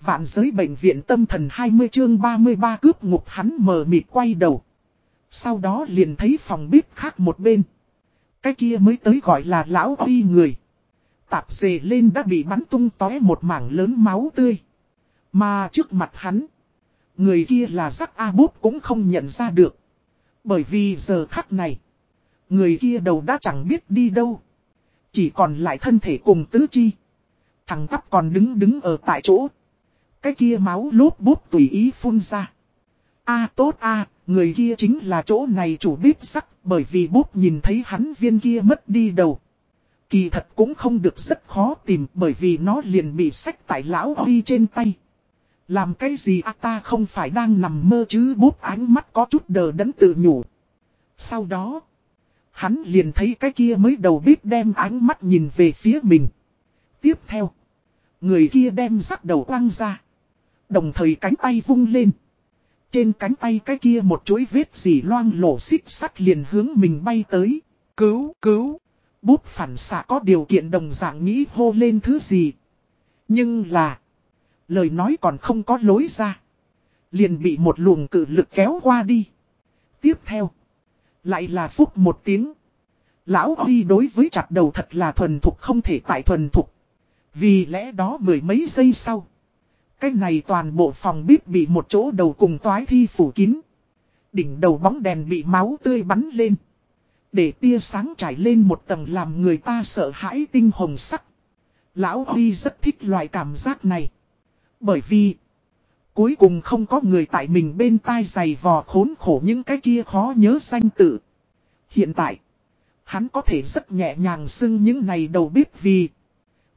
Vạn giới bệnh viện tâm thần 20 chương 33 cướp ngục hắn mờ mịt quay đầu. Sau đó liền thấy phòng bếp khác một bên. Cái kia mới tới gọi là lão huy người. Tạp dề lên đã bị bắn tung tóe một mảng lớn máu tươi. Mà trước mặt hắn. Người kia là rắc A bút cũng không nhận ra được. Bởi vì giờ khắc này. Người kia đầu đã chẳng biết đi đâu. Chỉ còn lại thân thể cùng tứ chi. Thằng tắp còn đứng đứng ở tại chỗ. Cái kia máu lốp bút tùy ý phun ra. A tốt a người kia chính là chỗ này chủ bếp sắc bởi vì bút nhìn thấy hắn viên kia mất đi đầu. Kỳ thật cũng không được rất khó tìm bởi vì nó liền bị sách tại lão Huy trên tay. Làm cái gì à ta không phải đang nằm mơ chứ bút ánh mắt có chút đờ đẫn tự nhủ. Sau đó, hắn liền thấy cái kia mới đầu bếp đem ánh mắt nhìn về phía mình. Tiếp theo, người kia đem rắc đầu quăng ra. Đồng thời cánh tay vung lên. Trên cánh tay cái kia một chuỗi vết gì loang lổ xích sắt liền hướng mình bay tới. Cứu, cứu. Bút phản xạ có điều kiện đồng dạng nghĩ hô lên thứ gì. Nhưng là. Lời nói còn không có lối ra. Liền bị một luồng cự lực kéo qua đi. Tiếp theo. Lại là phúc một tiếng. Lão Huy đối với chặt đầu thật là thuần thục không thể tại thuần thục. Vì lẽ đó mười mấy giây sau. Cái này toàn bộ phòng bếp bị một chỗ đầu cùng toái thi phủ kín. Đỉnh đầu bóng đèn bị máu tươi bắn lên. Để tia sáng trải lên một tầng làm người ta sợ hãi tinh hồng sắc. Lão Huy rất thích loại cảm giác này. Bởi vì, cuối cùng không có người tại mình bên tai giày vò khốn khổ những cái kia khó nhớ danh tự. Hiện tại, hắn có thể rất nhẹ nhàng xưng những này đầu bếp vì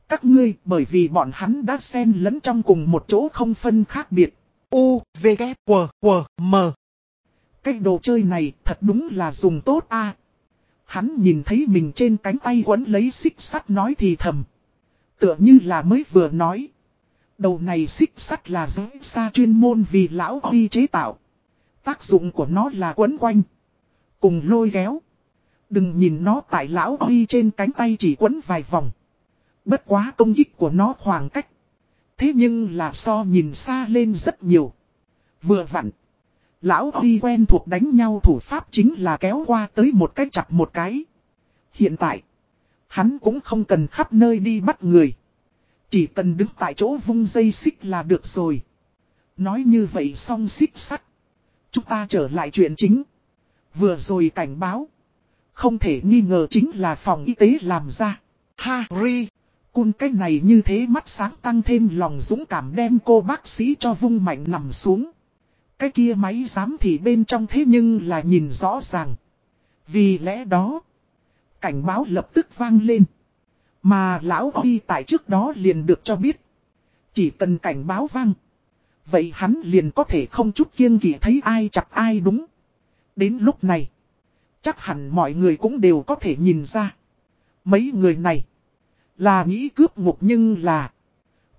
các ngươi bởi vì bọn hắn đã xen lẫn trong cùng một chỗ không phân khác biệt. U, V, K, W, W, M. Cái đồ chơi này thật đúng là dùng tốt a. Hắn nhìn thấy mình trên cánh tay quấn lấy xích sắt nói thì thầm. Tựa như là mới vừa nói. Đầu này xích sắt là giới xa chuyên môn vì lão huy chế tạo. Tác dụng của nó là quấn quanh. Cùng lôi kéo. Đừng nhìn nó tại lão huy trên cánh tay chỉ quấn vài vòng. Bất quá công kích của nó khoảng cách. Thế nhưng là so nhìn xa lên rất nhiều. Vừa vặn. Lão Huy quen thuộc đánh nhau thủ pháp chính là kéo qua tới một cái chặt một cái. Hiện tại. Hắn cũng không cần khắp nơi đi bắt người. Chỉ cần đứng tại chỗ vung dây xích là được rồi. Nói như vậy xong xích sắt. Chúng ta trở lại chuyện chính. Vừa rồi cảnh báo. Không thể nghi ngờ chính là phòng y tế làm ra. Harry. Cun cái này như thế mắt sáng tăng thêm lòng dũng cảm đem cô bác sĩ cho vung mạnh nằm xuống. Cái kia máy giám thì bên trong thế nhưng là nhìn rõ ràng. Vì lẽ đó, cảnh báo lập tức vang lên. Mà lão Huy tại trước đó liền được cho biết. Chỉ cần cảnh báo vang. Vậy hắn liền có thể không chút kiêng kỵ thấy ai chặt ai đúng. Đến lúc này, chắc hẳn mọi người cũng đều có thể nhìn ra. Mấy người này, là nghĩ cướp ngục nhưng là,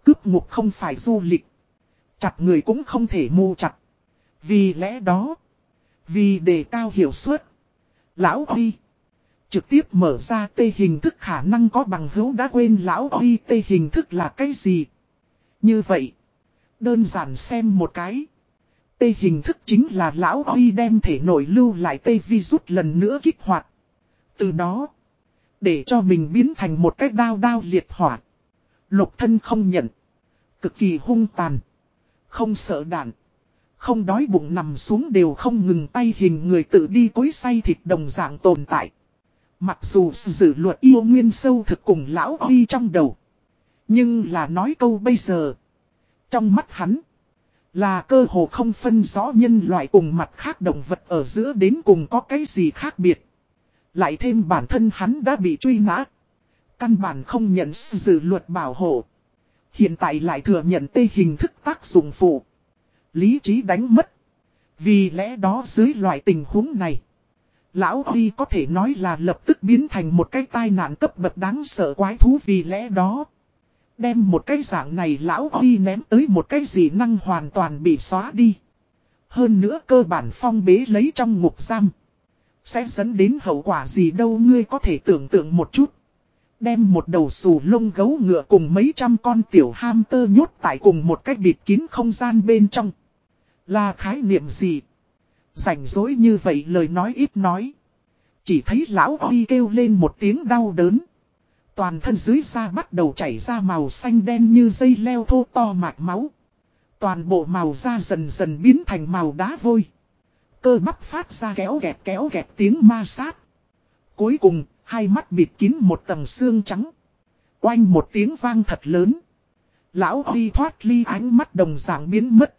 Cướp ngục không phải du lịch. Chặt người cũng không thể mù chặt. Vì lẽ đó, Vì đề cao hiệu suất, Lão Huy Trực tiếp mở ra tê hình thức khả năng có bằng hữu đã quên Lão Huy tê hình thức là cái gì. Như vậy, Đơn giản xem một cái. Tê hình thức chính là Lão Huy đem thể nội lưu lại tê vi rút lần nữa kích hoạt. Từ đó để cho mình biến thành một cái đao đao liệt hỏa. Lục thân không nhận. Cực kỳ hung tàn. Không sợ đạn. Không đói bụng nằm xuống đều không ngừng tay hình người tự đi cối say thịt đồng dạng tồn tại. Mặc dù dự luật yêu nguyên sâu thực cùng lão đi trong đầu. Nhưng là nói câu bây giờ. Trong mắt hắn. Là cơ hồ không phân rõ nhân loại cùng mặt khác động vật ở giữa đến cùng có cái gì khác biệt. Lại thêm bản thân hắn đã bị truy nã. Căn bản không nhận sự luật bảo hộ. Hiện tại lại thừa nhận tê hình thức tác dụng phụ. Lý trí đánh mất. Vì lẽ đó dưới loại tình huống này. Lão Huy có thể nói là lập tức biến thành một cái tai nạn cấp bậc đáng sợ quái thú vì lẽ đó. Đem một cái dạng này Lão Huy ném tới một cái gì năng hoàn toàn bị xóa đi. Hơn nữa cơ bản phong bế lấy trong ngục giam. Sẽ dẫn đến hậu quả gì đâu ngươi có thể tưởng tượng một chút. Đem một đầu xù lông gấu ngựa cùng mấy trăm con tiểu ham tơ nhốt tại cùng một cách bịt kín không gian bên trong. Là khái niệm gì? Rảnh rỗi như vậy lời nói ít nói. Chỉ thấy lão oi kêu lên một tiếng đau đớn. Toàn thân dưới da bắt đầu chảy ra màu xanh đen như dây leo thô to mạch máu. Toàn bộ màu da dần dần biến thành màu đá vôi. Cơ bắp phát ra kéo gẹt kéo gẹt tiếng ma sát. Cuối cùng, hai mắt bịt kín một tầng xương trắng. Oanh một tiếng vang thật lớn. Lão Huy thoát ly ánh mắt đồng dạng biến mất.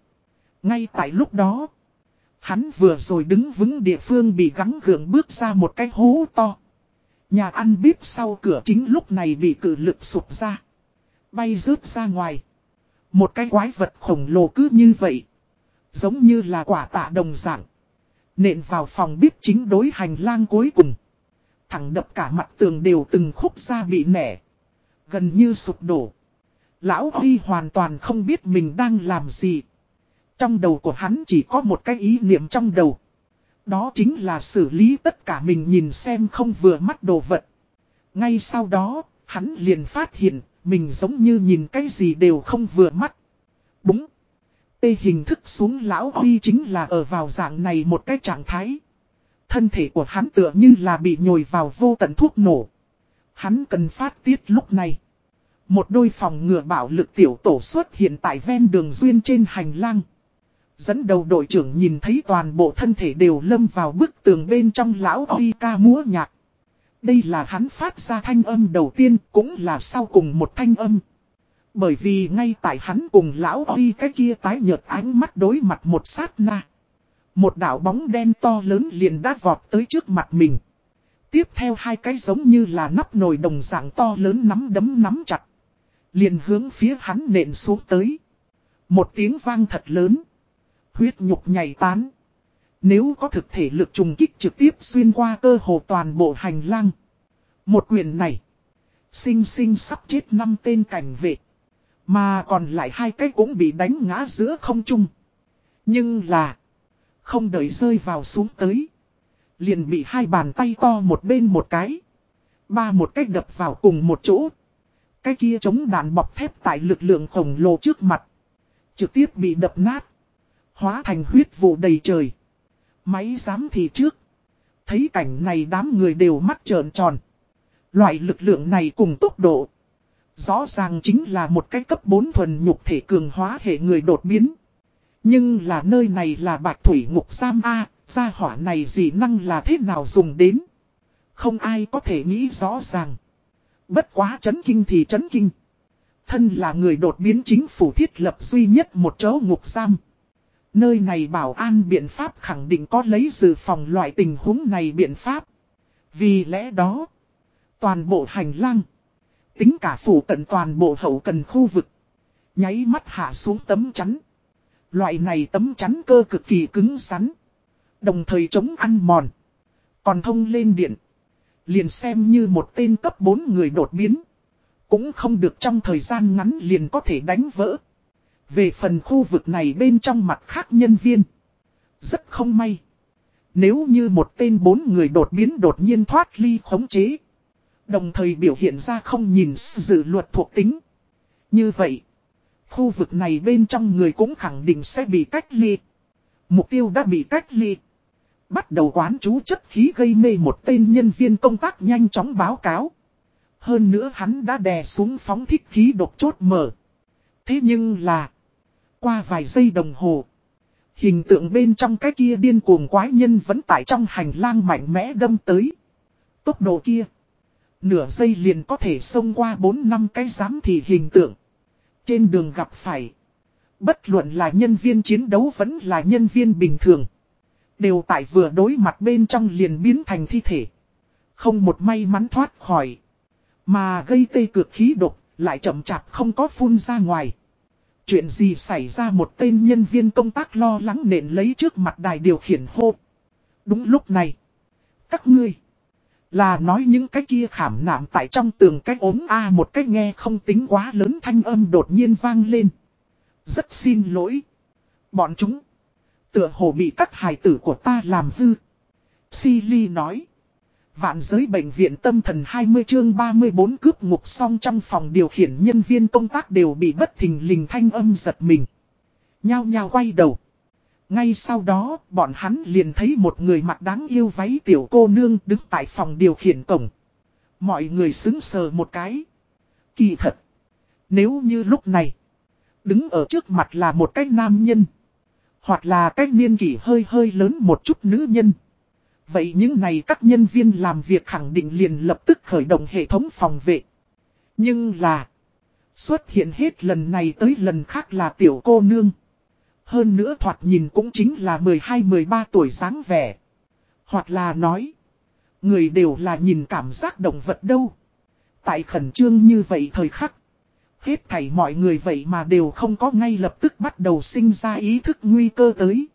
Ngay tại lúc đó, hắn vừa rồi đứng vững địa phương bị gắng gượng bước ra một cái hố to. Nhà ăn bếp sau cửa chính lúc này bị cử lực sụp ra. Bay rớt ra ngoài. Một cái quái vật khổng lồ cứ như vậy. Giống như là quả tạ đồng dạng. Nện vào phòng bếp chính đối hành lang cuối cùng. Thẳng đập cả mặt tường đều từng khúc ra bị nẻ. Gần như sụp đổ. Lão Huy hoàn toàn không biết mình đang làm gì. Trong đầu của hắn chỉ có một cái ý niệm trong đầu. Đó chính là xử lý tất cả mình nhìn xem không vừa mắt đồ vật. Ngay sau đó, hắn liền phát hiện, mình giống như nhìn cái gì đều không vừa mắt. Đúng. Tê hình thức xuống lão Huy chính là ở vào dạng này một cái trạng thái. Thân thể của hắn tựa như là bị nhồi vào vô tận thuốc nổ. Hắn cần phát tiết lúc này. Một đôi phòng ngừa bảo lực tiểu tổ xuất hiện tại ven đường duyên trên hành lang. Dẫn đầu đội trưởng nhìn thấy toàn bộ thân thể đều lâm vào bức tường bên trong lão Huy ca múa nhạc. Đây là hắn phát ra thanh âm đầu tiên, cũng là sau cùng một thanh âm. Bởi vì ngay tại hắn cùng lão Huy cái kia tái nhợt ánh mắt đối mặt một sát na. Một đảo bóng đen to lớn liền đã vọt tới trước mặt mình. Tiếp theo hai cái giống như là nắp nồi đồng dạng to lớn nắm đấm nắm chặt. Liền hướng phía hắn nện xuống tới. Một tiếng vang thật lớn. Huyết nhục nhảy tán. Nếu có thực thể lực trùng kích trực tiếp xuyên qua cơ hồ toàn bộ hành lang. Một quyền này. Sinh sinh sắp chết năm tên cảnh vệ. Mà còn lại hai cái cũng bị đánh ngã giữa không trung. Nhưng là. Không đợi rơi vào xuống tới. Liền bị hai bàn tay to một bên một cái. Ba một cách đập vào cùng một chỗ. Cái kia chống đạn bọc thép tại lực lượng khổng lồ trước mặt. Trực tiếp bị đập nát. Hóa thành huyết vụ đầy trời. Máy giám thị trước. Thấy cảnh này đám người đều mắt trợn tròn. Loại lực lượng này cùng tốc độ. Rõ ràng chính là một cái cấp 4 thuần nhục thể cường hóa hệ người đột biến. Nhưng là nơi này là bạch thủy ngục giam A, gia hỏa này gì năng là thế nào dùng đến. Không ai có thể nghĩ rõ ràng. Bất quá chấn kinh thì chấn kinh. Thân là người đột biến chính phủ thiết lập duy nhất một chỗ ngục giam. Nơi này bảo an biện pháp khẳng định có lấy dự phòng loại tình huống này biện pháp. Vì lẽ đó, toàn bộ hành lang, tính cả phủ cận toàn bộ hậu cần khu vực, nháy mắt hạ xuống tấm chắn. Loại này tấm chắn cơ cực kỳ cứng rắn, đồng thời chống ăn mòn, còn thông lên điện. Liền xem như một tên cấp 4 người đột biến, cũng không được trong thời gian ngắn liền có thể đánh vỡ. Về phần khu vực này bên trong mặt khác nhân viên. Rất không may. Nếu như một tên bốn người đột biến đột nhiên thoát ly khống chế. Đồng thời biểu hiện ra không nhìn dự luật thuộc tính. Như vậy. Khu vực này bên trong người cũng khẳng định sẽ bị cách ly. Mục tiêu đã bị cách ly. Bắt đầu quán chú chất khí gây mê một tên nhân viên công tác nhanh chóng báo cáo. Hơn nữa hắn đã đè xuống phóng thích khí độc chốt mở. Thế nhưng là. Qua vài giây đồng hồ. Hình tượng bên trong cái kia điên cuồng quái nhân vẫn tại trong hành lang mạnh mẽ đâm tới. Tốc độ kia. Nửa giây liền có thể xông qua 4 năm cái giám thị hình tượng. Trên đường gặp phải. Bất luận là nhân viên chiến đấu vẫn là nhân viên bình thường. Đều tại vừa đối mặt bên trong liền biến thành thi thể. Không một may mắn thoát khỏi. Mà gây tê cực khí độc, lại chậm chạp không có phun ra ngoài. Chuyện gì xảy ra một tên nhân viên công tác lo lắng nện lấy trước mặt đài điều khiển hô. Đúng lúc này. Các ngươi. Là nói những cái kia khảm nạm tại trong tường cái ốm A một cái nghe không tính quá lớn thanh âm đột nhiên vang lên. Rất xin lỗi. Bọn chúng. Tựa hồ bị các hài tử của ta làm hư. Silly nói. Vạn giới bệnh viện tâm thần 20 chương 34 cướp ngục xong trong phòng điều khiển nhân viên công tác đều bị bất thình lình thanh âm giật mình. Nhao nhao quay đầu. Ngay sau đó, bọn hắn liền thấy một người mặt đáng yêu váy tiểu cô nương đứng tại phòng điều khiển cổng. Mọi người xứng sờ một cái. Kỳ thật. Nếu như lúc này, đứng ở trước mặt là một cái nam nhân. Hoặc là cái niên kỷ hơi hơi lớn một chút nữ nhân. Vậy những này các nhân viên làm việc khẳng định liền lập tức khởi động hệ thống phòng vệ. Nhưng là, xuất hiện hết lần này tới lần khác là tiểu cô nương. Hơn nữa thoạt nhìn cũng chính là 12-13 tuổi dáng vẻ. Hoặc là nói, người đều là nhìn cảm giác động vật đâu. Tại khẩn trương như vậy thời khắc, hết thảy mọi người vậy mà đều không có ngay lập tức bắt đầu sinh ra ý thức nguy cơ tới.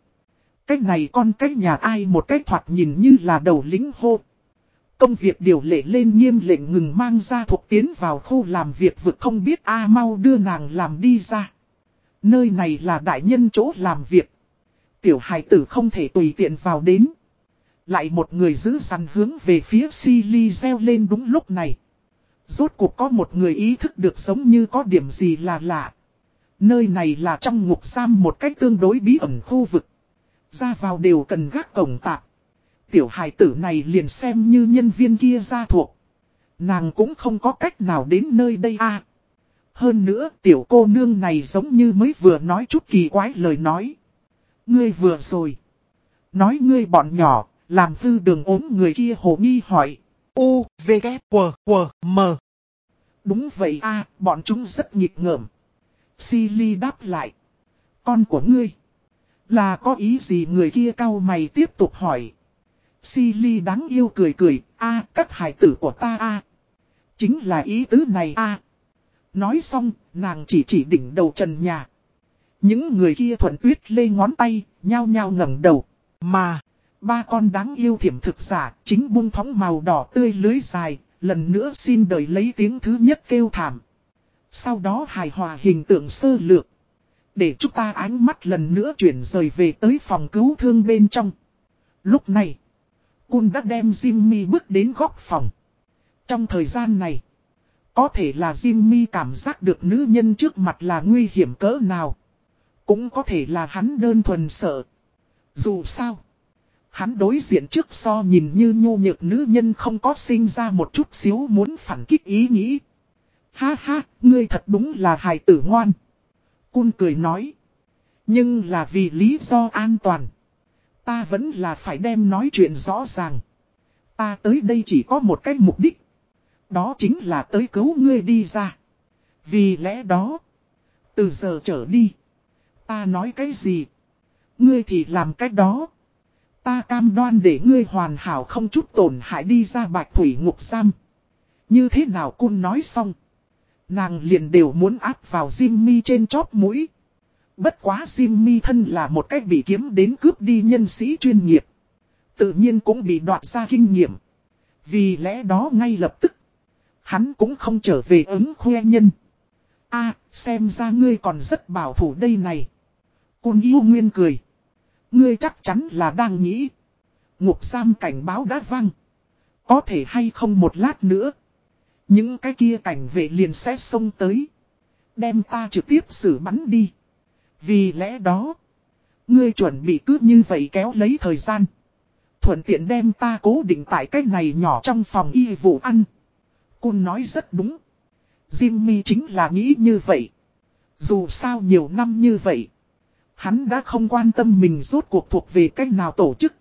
Cái này con cái nhà ai một cái thoạt nhìn như là đầu lính hô. Công việc điều lệ lên nghiêm lệnh ngừng mang ra thuộc tiến vào khu làm việc vực không biết A mau đưa nàng làm đi ra. Nơi này là đại nhân chỗ làm việc. Tiểu hài tử không thể tùy tiện vào đến. Lại một người giữ săn hướng về phía Silly reo lên đúng lúc này. Rốt cuộc có một người ý thức được giống như có điểm gì là lạ. Nơi này là trong ngục giam một cách tương đối bí ẩn khu vực. Ra vào đều cần gác cổng tạp. Tiểu hài tử này liền xem như nhân viên kia ra thuộc. Nàng cũng không có cách nào đến nơi đây a hơn nữa tiểu cô nương này giống như mới vừa nói chút kỳ quái lời nói. Ngươi vừa rồi. Nói ngươi bọn nhỏ, làm hư đường ốm người kia hồ nghi hỏi. U, V, K, W, W, M. Đúng vậy a bọn chúng rất nghịch ngợm. Silly đáp lại. Con của ngươi. Là có ý gì người kia cao mày tiếp tục hỏi. Silly đáng yêu cười cười, a các hải tử của ta a Chính là ý tứ này a Nói xong, nàng chỉ chỉ đỉnh đầu trần nhà. Những người kia thuận tuyết lê ngón tay, nhao nhao ngẩng đầu. Mà, ba con đáng yêu thiểm thực giả, chính buông thóng màu đỏ tươi lưới dài, lần nữa xin đợi lấy tiếng thứ nhất kêu thảm. Sau đó hài hòa hình tượng sơ lược. Để chúng ta ánh mắt lần nữa chuyển rời về tới phòng cứu thương bên trong. Lúc này, Cun đã đem Jimmy bước đến góc phòng. Trong thời gian này, có thể là Jimmy cảm giác được nữ nhân trước mặt là nguy hiểm cỡ nào. Cũng có thể là hắn đơn thuần sợ. Dù sao, hắn đối diện trước so nhìn như nhu nhược nữ nhân không có sinh ra một chút xíu muốn phản kích ý nghĩ. Ha ha, ngươi thật đúng là hài tử ngoan. Cun cười nói. Nhưng là vì lý do an toàn. Ta vẫn là phải đem nói chuyện rõ ràng. Ta tới đây chỉ có một cái mục đích. Đó chính là tới cứu ngươi đi ra. Vì lẽ đó. Từ giờ trở đi. Ta nói cái gì. Ngươi thì làm cách đó. Ta cam đoan để ngươi hoàn hảo không chút tổn hại đi ra bạch thủy ngục giam. Như thế nào cun nói xong. Nàng liền đều muốn áp vào Jimmy trên chóp mũi. Bất quá Jimmy thân là một cách bị kiếm đến cướp đi nhân sĩ chuyên nghiệp. Tự nhiên cũng bị đoạt ra kinh nghiệm. Vì lẽ đó ngay lập tức. Hắn cũng không trở về ứng khoe nhân. a, xem ra ngươi còn rất bảo thủ đây này. Côn yêu nguyên cười. Ngươi chắc chắn là đang nghĩ. Ngục giam cảnh báo đã vang. Có thể hay không một lát nữa. Những cái kia cảnh vệ liền sẽ xông tới. Đem ta trực tiếp xử bắn đi. Vì lẽ đó. Ngươi chuẩn bị cứ như vậy kéo lấy thời gian. Thuận tiện đem ta cố định tại cái này nhỏ trong phòng y vụ ăn. Cun nói rất đúng. Jimmy chính là nghĩ như vậy. Dù sao nhiều năm như vậy. Hắn đã không quan tâm mình rốt cuộc thuộc về cách nào tổ chức.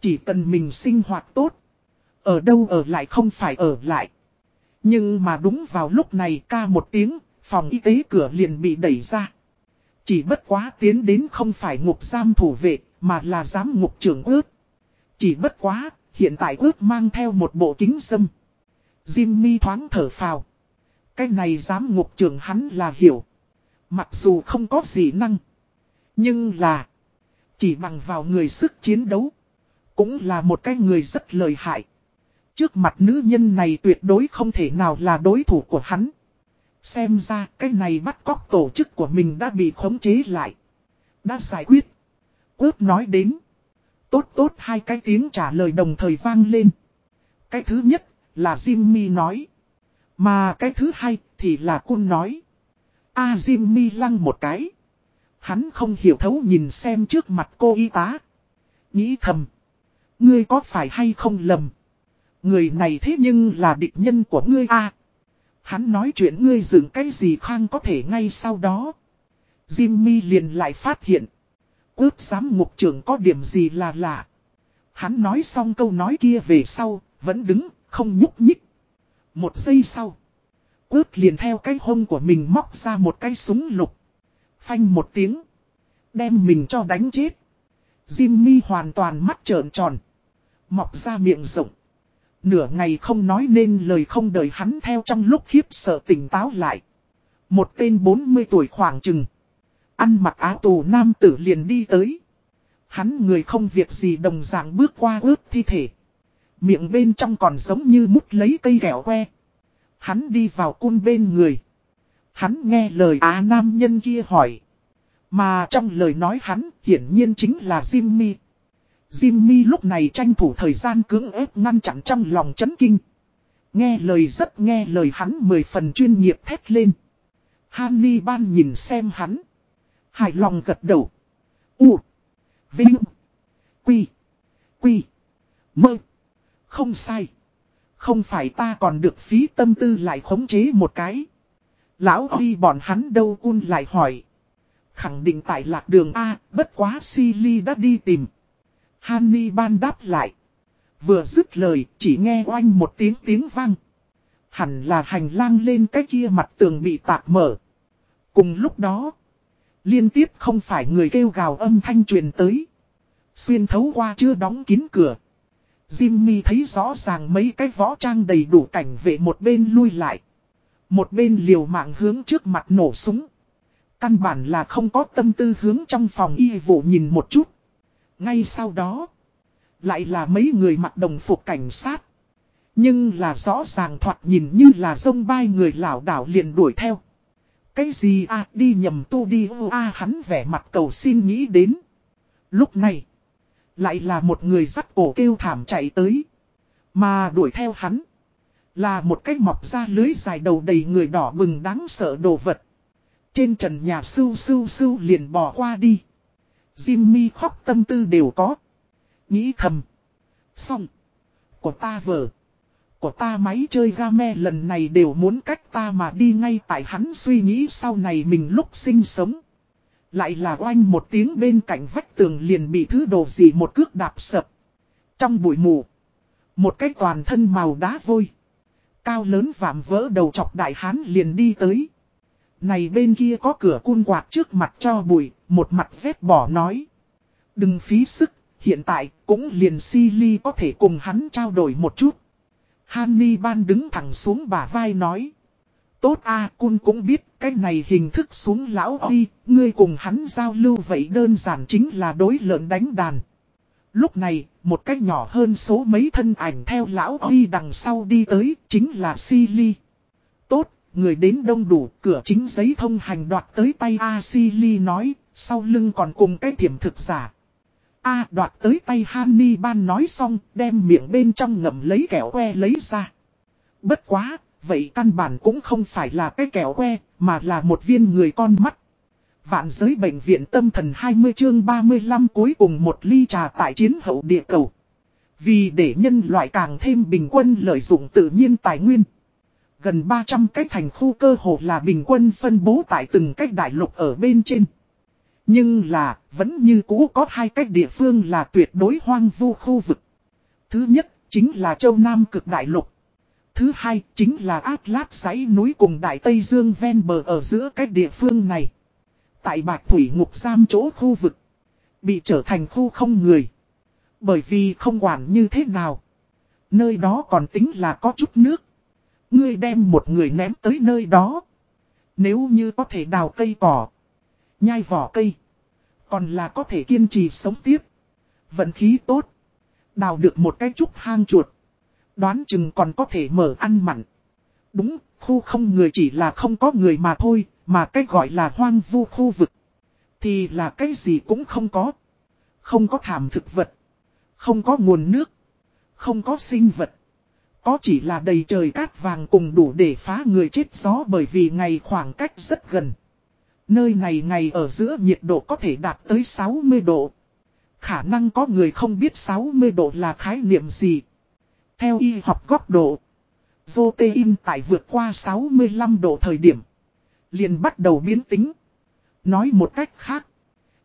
Chỉ cần mình sinh hoạt tốt. Ở đâu ở lại không phải ở lại. Nhưng mà đúng vào lúc này ca một tiếng, phòng y tế cửa liền bị đẩy ra. Chỉ bất quá tiến đến không phải ngục giam thủ vệ, mà là giám ngục trưởng ước. Chỉ bất quá, hiện tại ước mang theo một bộ kính dâm. Jimmy thoáng thở phào. Cái này giám ngục trưởng hắn là hiểu. Mặc dù không có gì năng. Nhưng là, chỉ bằng vào người sức chiến đấu. Cũng là một cái người rất lợi hại. Trước mặt nữ nhân này tuyệt đối không thể nào là đối thủ của hắn. Xem ra cái này bắt cóc tổ chức của mình đã bị khống chế lại. Đã giải quyết. Ướp nói đến. Tốt tốt hai cái tiếng trả lời đồng thời vang lên. Cái thứ nhất là Jimmy nói. Mà cái thứ hai thì là Cun nói. A Jimmy lăng một cái. Hắn không hiểu thấu nhìn xem trước mặt cô y tá. Nghĩ thầm. Ngươi có phải hay không lầm. Người này thế nhưng là địch nhân của ngươi a Hắn nói chuyện ngươi dựng cái gì khang có thể ngay sau đó. Jimmy liền lại phát hiện. Quốc giám ngục trưởng có điểm gì là lạ. Hắn nói xong câu nói kia về sau, vẫn đứng, không nhúc nhích. Một giây sau. Ước liền theo cái hông của mình móc ra một cái súng lục. Phanh một tiếng. Đem mình cho đánh chết. Jimmy hoàn toàn mắt trợn tròn. Mọc ra miệng rộng. Nửa ngày không nói nên lời không đợi hắn theo trong lúc khiếp sợ tỉnh táo lại. Một tên 40 tuổi khoảng chừng. Ăn mặc áo tù nam tử liền đi tới. Hắn người không việc gì đồng dạng bước qua ướt thi thể. Miệng bên trong còn giống như mút lấy cây ghẹo que. Hắn đi vào cun bên người. Hắn nghe lời á nam nhân kia hỏi. Mà trong lời nói hắn hiển nhiên chính là Jimmy. Jimmy lúc này tranh thủ thời gian cưỡng ép ngăn chặn trong lòng chấn kinh. Nghe lời rất nghe lời hắn mười phần chuyên nghiệp thét lên. Hanni ban nhìn xem hắn. Hài lòng gật đầu. U. Vinh. Quy. Quy. Mơ. Không sai. Không phải ta còn được phí tâm tư lại khống chế một cái. Lão Huy bọn hắn đâu un lại hỏi. Khẳng định tại lạc đường A, bất quá Silly đã đi tìm. Hanni ban đáp lại. Vừa dứt lời, chỉ nghe oanh một tiếng tiếng vang. Hẳn là hành lang lên cái kia mặt tường bị tạc mở. Cùng lúc đó, liên tiếp không phải người kêu gào âm thanh truyền tới. Xuyên thấu qua chưa đóng kín cửa. Jimmy thấy rõ ràng mấy cái võ trang đầy đủ cảnh vệ một bên lui lại. Một bên liều mạng hướng trước mặt nổ súng. Căn bản là không có tâm tư hướng trong phòng y vụ nhìn một chút. Ngay sau đó, lại là mấy người mặc đồng phục cảnh sát. Nhưng là rõ ràng thoạt nhìn như là dông bay người lảo đảo liền đuổi theo. Cái gì à đi nhầm tu đi ô à hắn vẻ mặt cầu xin nghĩ đến. Lúc này, lại là một người dắt cổ kêu thảm chạy tới. Mà đuổi theo hắn, là một cái mọc ra lưới dài đầu đầy người đỏ bừng đáng sợ đồ vật. Trên trần nhà sưu sưu sưu liền bỏ qua đi. Jimmy khóc tâm tư đều có. Nghĩ thầm. Xong. Của ta vợ. Của ta máy chơi game lần này đều muốn cách ta mà đi ngay tại hắn suy nghĩ sau này mình lúc sinh sống. Lại là oanh một tiếng bên cạnh vách tường liền bị thứ đồ gì một cước đạp sập. Trong bụi mù. Một cái toàn thân màu đá vôi. Cao lớn vạm vỡ đầu chọc đại hán liền đi tới. Này bên kia có cửa cun quạt trước mặt cho bụi, một mặt dép bỏ nói. Đừng phí sức, hiện tại cũng liền si ly có thể cùng hắn trao đổi một chút. Hany ban đứng thẳng xuống bả vai nói. Tốt a cun cũng biết cái này hình thức xuống lão oi, ngươi cùng hắn giao lưu vậy đơn giản chính là đối lợn đánh đàn. Lúc này, một cách nhỏ hơn số mấy thân ảnh theo lão oi đằng sau đi tới, chính là Silly. Tốt, người đến đông đủ, cửa chính giấy thông hành đoạt tới tay A Silly nói, sau lưng còn cùng cái thiểm thực giả. A đoạt tới tay Hanni ban nói xong, đem miệng bên trong ngậm lấy kẹo que lấy ra. Bất quá, vậy căn bản cũng không phải là cái kẹo que, mà là một viên người con mắt. Vạn giới bệnh viện tâm thần 20 chương 35 cuối cùng một ly trà tại chiến hậu địa cầu. Vì để nhân loại càng thêm bình quân lợi dụng tự nhiên tài nguyên. Gần 300 cái thành khu cơ hồ là bình quân phân bố tại từng cách đại lục ở bên trên. Nhưng là, vẫn như cũ có hai cách địa phương là tuyệt đối hoang vu khu vực. Thứ nhất, chính là châu Nam cực đại lục. Thứ hai, chính là Atlas dãy núi cùng Đại Tây Dương ven bờ ở giữa các địa phương này. Tại bạc Thủy Ngục Giam chỗ khu vực, bị trở thành khu không người. Bởi vì không quản như thế nào. Nơi đó còn tính là có chút nước. Ngươi đem một người ném tới nơi đó. Nếu như có thể đào cây cỏ, nhai vỏ cây, còn là có thể kiên trì sống tiếp. Vận khí tốt. Đào được một cái trúc hang chuột. Đoán chừng còn có thể mở ăn mặn. Đúng, khu không người chỉ là không có người mà thôi, mà cái gọi là hoang vu khu vực. Thì là cái gì cũng không có. Không có thảm thực vật. Không có nguồn nước. Không có sinh vật. Có chỉ là đầy trời cát vàng cùng đủ để phá người chết gió bởi vì ngày khoảng cách rất gần. Nơi này ngày ở giữa nhiệt độ có thể đạt tới 60 độ. Khả năng có người không biết 60 độ là khái niệm gì. Theo y học góc độ, protein tại vượt qua 65 độ thời điểm, liền bắt đầu biến tính. Nói một cách khác,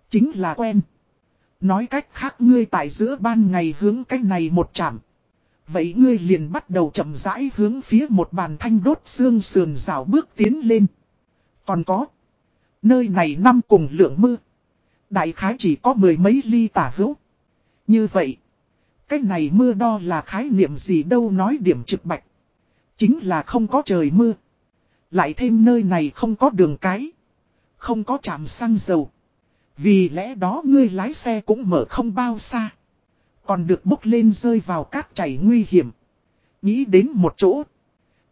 chính là quen. Nói cách khác ngươi tại giữa ban ngày hướng cách này một chạm. Vậy ngươi liền bắt đầu chậm rãi hướng phía một bàn thanh đốt xương sườn rào bước tiến lên. Còn có, nơi này năm cùng lượng mưa. Đại khái chỉ có mười mấy ly tả hữu. Như vậy, cái này mưa đo là khái niệm gì đâu nói điểm trực bạch. Chính là không có trời mưa. Lại thêm nơi này không có đường cái. Không có trạm xăng dầu. Vì lẽ đó ngươi lái xe cũng mở không bao xa. Còn được bốc lên rơi vào cát chảy nguy hiểm. Nghĩ đến một chỗ.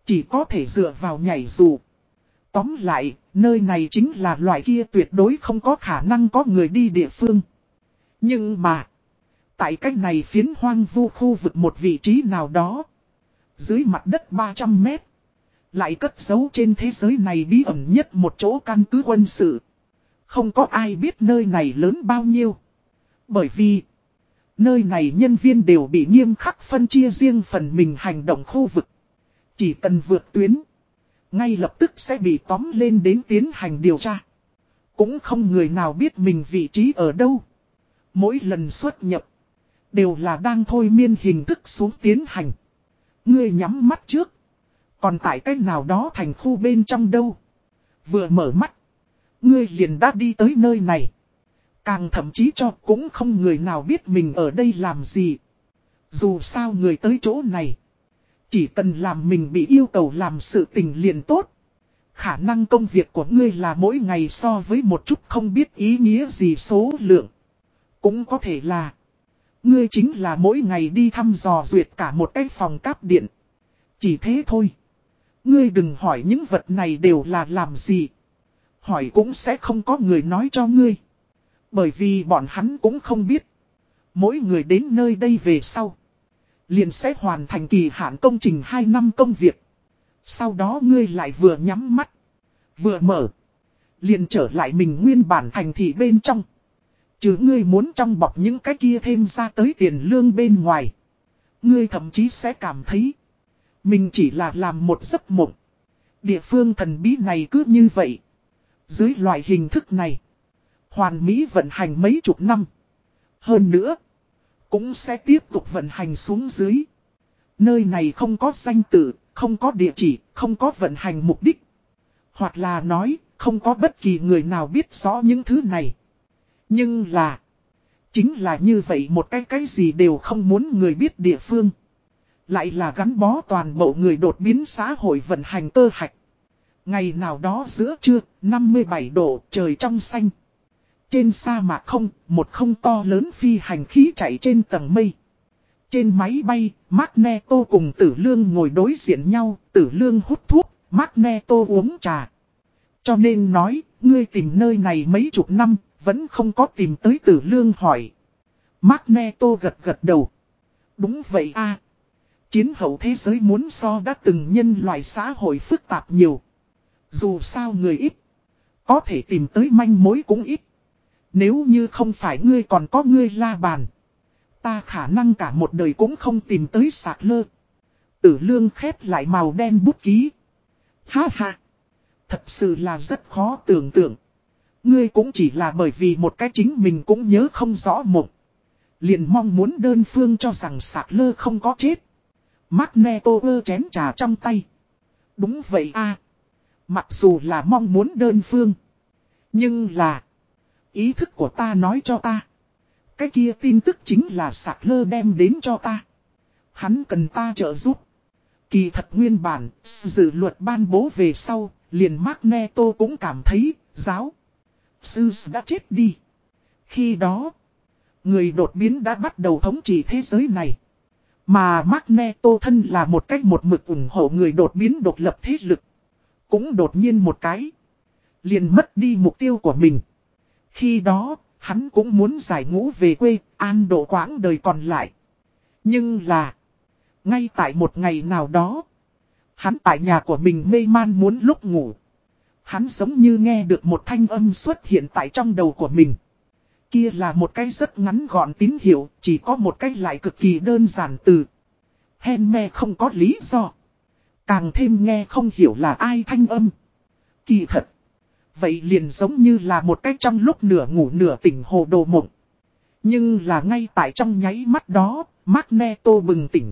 Chỉ có thể dựa vào nhảy dù. Tóm lại, nơi này chính là loại kia tuyệt đối không có khả năng có người đi địa phương. Nhưng mà, tại cách này phiến hoang vu khu vực một vị trí nào đó. Dưới mặt đất 300 mét. Lại cất giấu trên thế giới này bí ẩn nhất một chỗ căn cứ quân sự. Không có ai biết nơi này lớn bao nhiêu. Bởi vì, nơi này nhân viên đều bị nghiêm khắc phân chia riêng phần mình hành động khu vực. Chỉ cần vượt tuyến, ngay lập tức sẽ bị tóm lên đến tiến hành điều tra. Cũng không người nào biết mình vị trí ở đâu. Mỗi lần xuất nhập, đều là đang thôi miên hình thức xuống tiến hành. Ngươi nhắm mắt trước. Còn tại cái nào đó thành khu bên trong đâu. Vừa mở mắt. Ngươi liền đã đi tới nơi này. Càng thậm chí cho cũng không người nào biết mình ở đây làm gì. Dù sao người tới chỗ này. Chỉ cần làm mình bị yêu cầu làm sự tình liền tốt. Khả năng công việc của ngươi là mỗi ngày so với một chút không biết ý nghĩa gì số lượng. Cũng có thể là. Ngươi chính là mỗi ngày đi thăm dò duyệt cả một cái phòng cáp điện. Chỉ thế thôi. Ngươi đừng hỏi những vật này đều là làm gì. Hỏi cũng sẽ không có người nói cho ngươi. Bởi vì bọn hắn cũng không biết. Mỗi người đến nơi đây về sau. Liền sẽ hoàn thành kỳ hạn công trình 2 năm công việc. Sau đó ngươi lại vừa nhắm mắt. Vừa mở. Liền trở lại mình nguyên bản thành thị bên trong. Chứ ngươi muốn trong bọc những cái kia thêm ra tới tiền lương bên ngoài. Ngươi thậm chí sẽ cảm thấy. Mình chỉ là làm một giấc mộng. Địa phương thần bí này cứ như vậy. Dưới loại hình thức này. Hoàn Mỹ vận hành mấy chục năm. Hơn nữa. Cũng sẽ tiếp tục vận hành xuống dưới. Nơi này không có danh tự, không có địa chỉ, không có vận hành mục đích. Hoặc là nói, không có bất kỳ người nào biết rõ những thứ này. Nhưng là, chính là như vậy một cái cái gì đều không muốn người biết địa phương. Lại là gắn bó toàn bộ người đột biến xã hội vận hành cơ hạch. Ngày nào đó giữa trưa, 57 độ, trời trong xanh. Trên sa mạc không, một không to lớn phi hành khí chạy trên tầng mây. Trên máy bay, Magneto cùng Tử Lương ngồi đối diện nhau, Tử Lương hút thuốc, Magneto uống trà. Cho nên nói, ngươi tìm nơi này mấy chục năm, vẫn không có tìm tới Tử Lương hỏi. Magneto gật gật đầu. Đúng vậy a Chiến hậu thế giới muốn so đã từng nhân loại xã hội phức tạp nhiều. Dù sao người ít, có thể tìm tới manh mối cũng ít. Nếu như không phải ngươi còn có ngươi la bàn. Ta khả năng cả một đời cũng không tìm tới sạc lơ. Tử lương khép lại màu đen bút ký. Ha ha. Thật sự là rất khó tưởng tượng. Ngươi cũng chỉ là bởi vì một cái chính mình cũng nhớ không rõ một, Liền mong muốn đơn phương cho rằng sạc lơ không có chết. Magneto ơ chén trà trong tay. Đúng vậy a Mặc dù là mong muốn đơn phương. Nhưng là. Ý thức của ta nói cho ta. Cái kia tin tức chính là sạc lơ đem đến cho ta. Hắn cần ta trợ giúp. Kỳ thật nguyên bản, dự luật ban bố về sau, liền Magneto cũng cảm thấy, giáo. Sư đã chết đi. Khi đó, người đột biến đã bắt đầu thống trị thế giới này. Mà Magneto thân là một cách một mực ủng hộ người đột biến độc lập thế lực. Cũng đột nhiên một cái. Liền mất đi mục tiêu của mình. Khi đó, hắn cũng muốn giải ngũ về quê, an độ quãng đời còn lại. Nhưng là, Ngay tại một ngày nào đó, hắn tại nhà của mình mê man muốn lúc ngủ. Hắn giống như nghe được một thanh âm xuất hiện tại trong đầu của mình. Kia là một cái rất ngắn gọn tín hiệu, chỉ có một cái lại cực kỳ đơn giản từ. Hen me không có lý do. Càng thêm nghe không hiểu là ai thanh âm. Kỳ thật. Vậy liền giống như là một cái trong lúc nửa ngủ nửa tỉnh hồ đồ mộng. Nhưng là ngay tại trong nháy mắt đó, Magneto bừng tỉnh.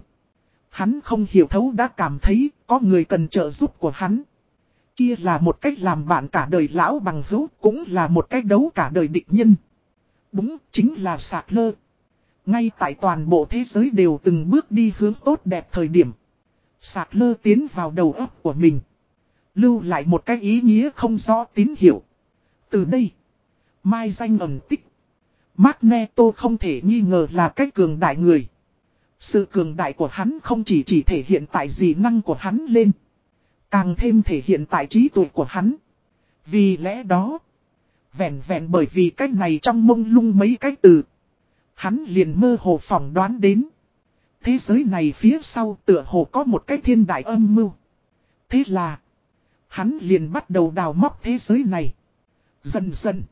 Hắn không hiểu thấu đã cảm thấy có người cần trợ giúp của hắn. Kia là một cách làm bạn cả đời lão bằng hữu, cũng là một cách đấu cả đời địch nhân. Đúng, chính là sạc lơ. Ngay tại toàn bộ thế giới đều từng bước đi hướng tốt đẹp thời điểm. Sạc lơ tiến vào đầu óc của mình. Lưu lại một cái ý nghĩa không rõ tín hiệu. Từ đây, mai danh ẩn tích. Magneto không thể nghi ngờ là cách cường đại người. Sự cường đại của hắn không chỉ chỉ thể hiện tại dị năng của hắn lên. Càng thêm thể hiện tại trí tuệ của hắn. Vì lẽ đó, vẹn vẹn bởi vì cách này trong mông lung mấy cái từ. Hắn liền mơ hồ phỏng đoán đến. Thế giới này phía sau tựa hồ có một cái thiên đại âm mưu. Thế là, hắn liền bắt đầu đào móc thế giới này. Dần dần,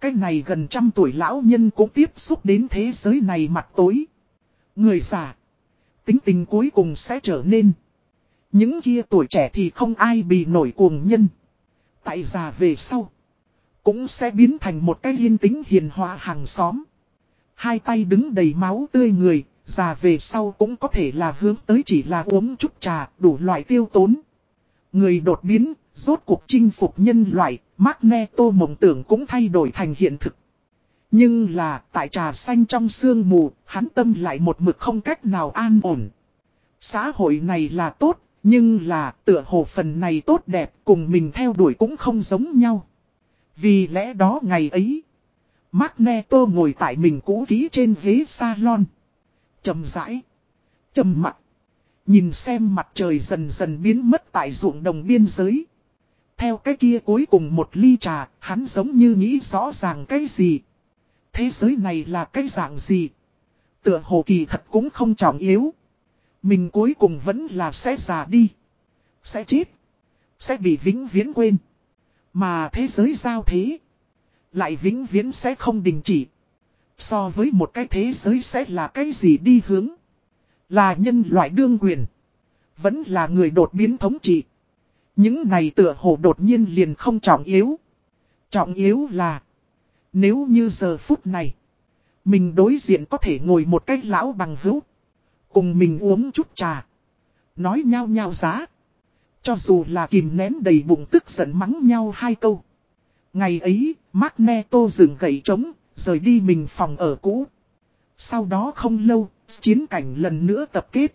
cái này gần trăm tuổi lão nhân cũng tiếp xúc đến thế giới này mặt tối. Người già, tính tình cuối cùng sẽ trở nên. Những kia tuổi trẻ thì không ai bị nổi cuồng nhân. Tại già về sau, cũng sẽ biến thành một cái yên tĩnh hiền hòa hàng xóm. Hai tay đứng đầy máu tươi người, già về sau cũng có thể là hướng tới chỉ là uống chút trà, đủ loại tiêu tốn. Người đột biến, rốt cuộc chinh phục nhân loại, Magneto mộng tưởng cũng thay đổi thành hiện thực. Nhưng là, tại trà xanh trong sương mù, hắn tâm lại một mực không cách nào an ổn. Xã hội này là tốt, nhưng là tựa hồ phần này tốt đẹp cùng mình theo đuổi cũng không giống nhau. Vì lẽ đó ngày ấy, Magneto ngồi tại mình cũ ký trên ghế salon. Chầm rãi, chầm mặt, nhìn xem mặt trời dần dần biến mất tại ruộng đồng biên giới. Theo cái kia cuối cùng một ly trà, hắn giống như nghĩ rõ ràng cái gì. Thế giới này là cái dạng gì? Tựa hồ kỳ thật cũng không trọng yếu. Mình cuối cùng vẫn là sẽ già đi. Sẽ chết. Sẽ bị vĩnh viễn quên. Mà thế giới giao thế. Lại vĩnh viễn sẽ không đình chỉ. So với một cái thế giới sẽ là cái gì đi hướng. Là nhân loại đương quyền. Vẫn là người đột biến thống trị. Những này tựa hồ đột nhiên liền không trọng yếu. Trọng yếu là. Nếu như giờ phút này. Mình đối diện có thể ngồi một cái lão bằng hữu. Cùng mình uống chút trà. Nói nhau nhau giá. Cho dù là kìm nén đầy bụng tức giận mắng nhau hai câu. Ngày ấy, Magneto dừng gậy trống, rời đi mình phòng ở cũ. Sau đó không lâu, chiến cảnh lần nữa tập kết.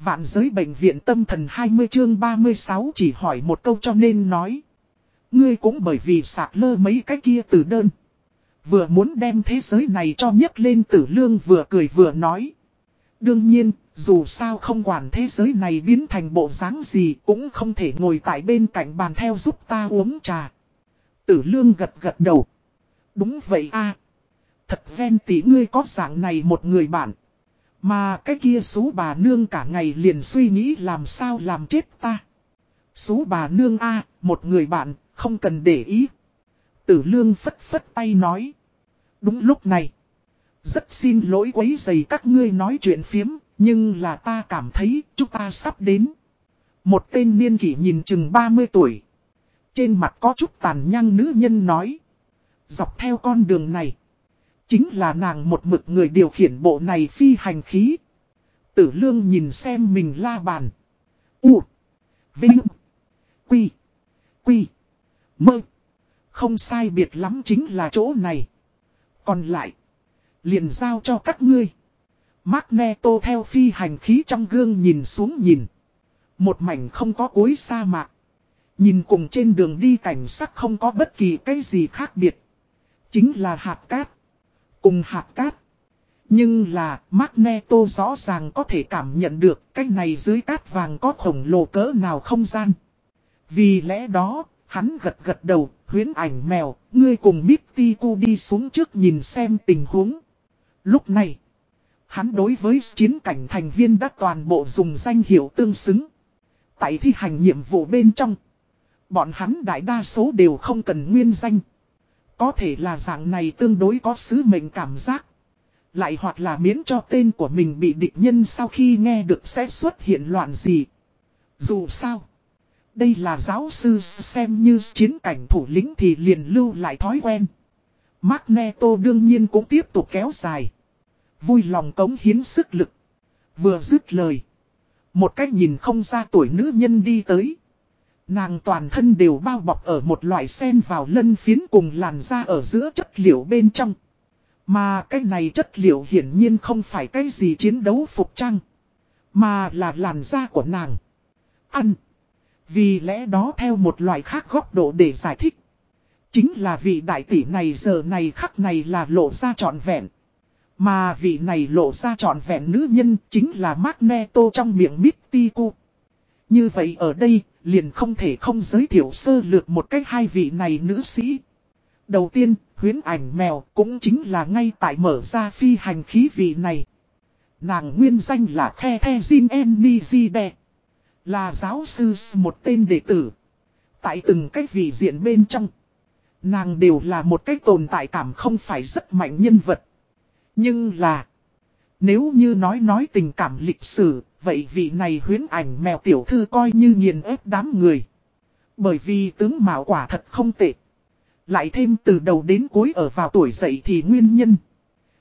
Vạn giới bệnh viện tâm thần 20 chương 36 chỉ hỏi một câu cho nên nói. Ngươi cũng bởi vì sạc lơ mấy cái kia từ đơn. Vừa muốn đem thế giới này cho nhấc lên tử lương vừa cười vừa nói. Đương nhiên, dù sao không quản thế giới này biến thành bộ dáng gì cũng không thể ngồi tại bên cạnh bàn theo giúp ta uống trà. Tử lương gật gật đầu. Đúng vậy a Thật ven tí ngươi có dạng này một người bạn. Mà cái kia xú bà nương cả ngày liền suy nghĩ làm sao làm chết ta. Xú bà nương a một người bạn, không cần để ý. Tử lương phất phất tay nói. Đúng lúc này. Rất xin lỗi quấy giày các ngươi nói chuyện phiếm, nhưng là ta cảm thấy chúng ta sắp đến. Một tên niên kỷ nhìn chừng 30 tuổi. Trên mặt có chút tàn nhang nữ nhân nói. Dọc theo con đường này. Chính là nàng một mực người điều khiển bộ này phi hành khí. Tử lương nhìn xem mình la bàn. U. Vinh. Quy. Quy. Mơ. Không sai biệt lắm chính là chỗ này. Còn lại. Liền giao cho các ngươi. Magneto theo phi hành khí trong gương nhìn xuống nhìn. Một mảnh không có cuối sa mạc. Nhìn cùng trên đường đi cảnh sắc không có bất kỳ cái gì khác biệt. Chính là hạt cát. Cùng hạt cát. Nhưng là Magneto rõ ràng có thể cảm nhận được cái này dưới cát vàng có khổng lồ cỡ nào không gian. Vì lẽ đó, hắn gật gật đầu, huyến ảnh mèo, ngươi cùng Mitty Cu đi xuống trước nhìn xem tình huống. Lúc này, Hắn đối với chiến cảnh thành viên đã toàn bộ dùng danh hiệu tương xứng. Tại thi hành nhiệm vụ bên trong. Bọn hắn đại đa số đều không cần nguyên danh. Có thể là dạng này tương đối có sứ mệnh cảm giác. Lại hoặc là miễn cho tên của mình bị địch nhân sau khi nghe được sẽ xuất hiện loạn gì. Dù sao. Đây là giáo sư xem như chiến cảnh thủ lĩnh thì liền lưu lại thói quen. Magneto đương nhiên cũng tiếp tục kéo dài. Vui lòng cống hiến sức lực. Vừa dứt lời. Một cách nhìn không ra tuổi nữ nhân đi tới. Nàng toàn thân đều bao bọc ở một loại sen vào lân phiến cùng làn da ở giữa chất liệu bên trong. Mà cái này chất liệu hiển nhiên không phải cái gì chiến đấu phục trang. Mà là làn da của nàng. Ăn. Vì lẽ đó theo một loại khác góc độ để giải thích. Chính là vị đại tỷ này giờ này khắc này là lộ ra trọn vẹn. Mà vị này lộ ra trọn vẹn nữ nhân chính là Magneto trong miệng Mystico. Như vậy ở đây, liền không thể không giới thiệu sơ lược một cách hai vị này nữ sĩ. Đầu tiên, huyến ảnh mèo cũng chính là ngay tại mở ra phi hành khí vị này. Nàng nguyên danh là The The Jin Ennizide. Là giáo sư một tên đệ tử. Tại từng cái vị diện bên trong. Nàng đều là một cái tồn tại cảm không phải rất mạnh nhân vật. Nhưng là. Nếu như nói nói tình cảm lịch sử, vậy vị này huyến ảnh mèo tiểu thư coi như nghiền ép đám người. Bởi vì tướng mạo quả thật không tệ. Lại thêm từ đầu đến cuối ở vào tuổi dậy thì nguyên nhân.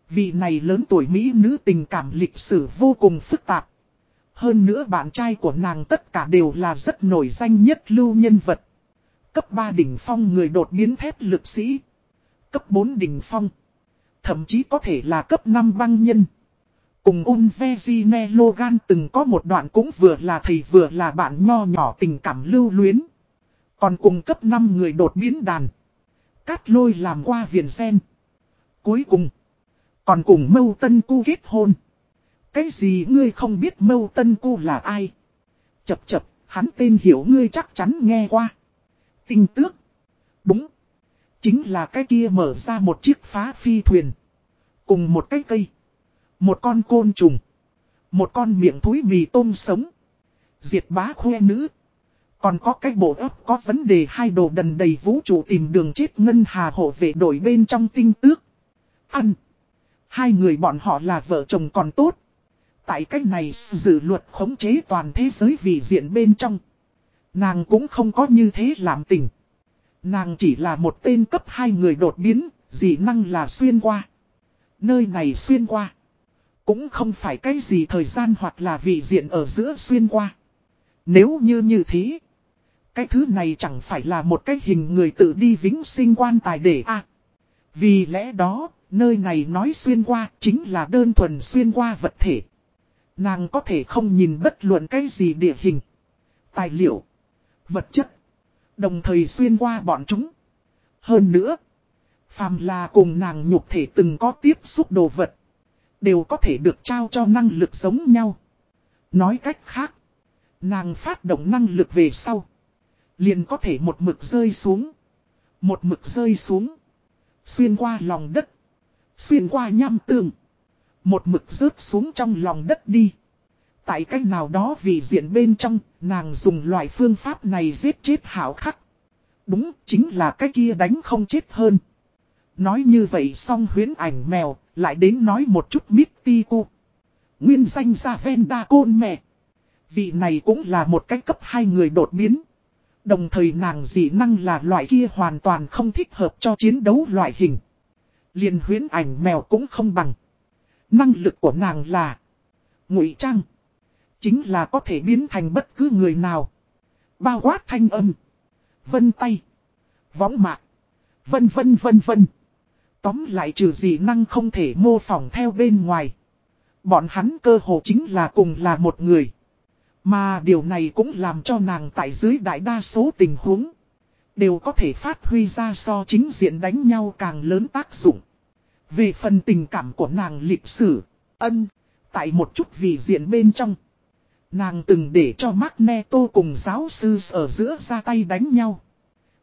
Vị này lớn tuổi Mỹ nữ tình cảm lịch sử vô cùng phức tạp. Hơn nữa bạn trai của nàng tất cả đều là rất nổi danh nhất lưu nhân vật. Cấp 3 đỉnh phong người đột biến thép lực sĩ. Cấp 4 đỉnh phong. Thậm chí có thể là cấp 5 băng nhân. Cùng Unvegine Logan từng có một đoạn cũng vừa là thầy vừa là bạn nho nhỏ tình cảm lưu luyến. Còn cùng cấp 5 người đột biến đàn. Cát lôi làm qua viền sen. Cuối cùng. Còn cùng mâu tân cu kết hôn. Cái gì ngươi không biết mâu tân cu là ai? Chập chập, hắn tên hiểu ngươi chắc chắn nghe qua. Tinh tước. Đúng. Chính là cái kia mở ra một chiếc phá phi thuyền. Cùng một cái cây. Một con côn trùng. Một con miệng thúi mì tôm sống. Diệt bá khoe nữ. Còn có cái bộ ấp có vấn đề hai đồ đần đầy vũ trụ tìm đường chết ngân hà hộ vệ đổi bên trong tinh tước. Ăn. Hai người bọn họ là vợ chồng còn tốt. Tại cách này dự luật khống chế toàn thế giới vì diện bên trong. Nàng cũng không có như thế làm tình. Nàng chỉ là một tên cấp hai người đột biến, dị năng là xuyên qua. Nơi này xuyên qua. Cũng không phải cái gì thời gian hoặc là vị diện ở giữa xuyên qua. Nếu như như thế. Cái thứ này chẳng phải là một cái hình người tự đi vĩnh sinh quan tài để a Vì lẽ đó, nơi này nói xuyên qua chính là đơn thuần xuyên qua vật thể. Nàng có thể không nhìn bất luận cái gì địa hình, tài liệu, vật chất, đồng thời xuyên qua bọn chúng. Hơn nữa, phàm là cùng nàng nhục thể từng có tiếp xúc đồ vật, đều có thể được trao cho năng lực giống nhau. Nói cách khác, nàng phát động năng lực về sau, liền có thể một mực rơi xuống, một mực rơi xuống, xuyên qua lòng đất, xuyên qua nham tường. Một mực rớt xuống trong lòng đất đi. Tại cách nào đó vì diện bên trong, nàng dùng loại phương pháp này giết chết hảo khắc. Đúng, chính là cái kia đánh không chết hơn. Nói như vậy xong huyến ảnh mèo, lại đến nói một chút Mystico. Nguyên danh ra Venda Côn mẹ. Vị này cũng là một cách cấp hai người đột biến. Đồng thời nàng dị năng là loại kia hoàn toàn không thích hợp cho chiến đấu loại hình. liền huyến ảnh mèo cũng không bằng. Năng lực của nàng là ngụy trang. Chính là có thể biến thành bất cứ người nào. Bao quát thanh âm. Vân tay. Võng mạc. Vân vân vân vân. Tóm lại trừ gì năng không thể mô phỏng theo bên ngoài. Bọn hắn cơ hồ chính là cùng là một người. Mà điều này cũng làm cho nàng tại dưới đại đa số tình huống. Đều có thể phát huy ra so chính diện đánh nhau càng lớn tác dụng. Về phần tình cảm của nàng lịch sử, ân, tại một chút vị diện bên trong. Nàng từng để cho Magneto cùng giáo sư ở giữa ra tay đánh nhau.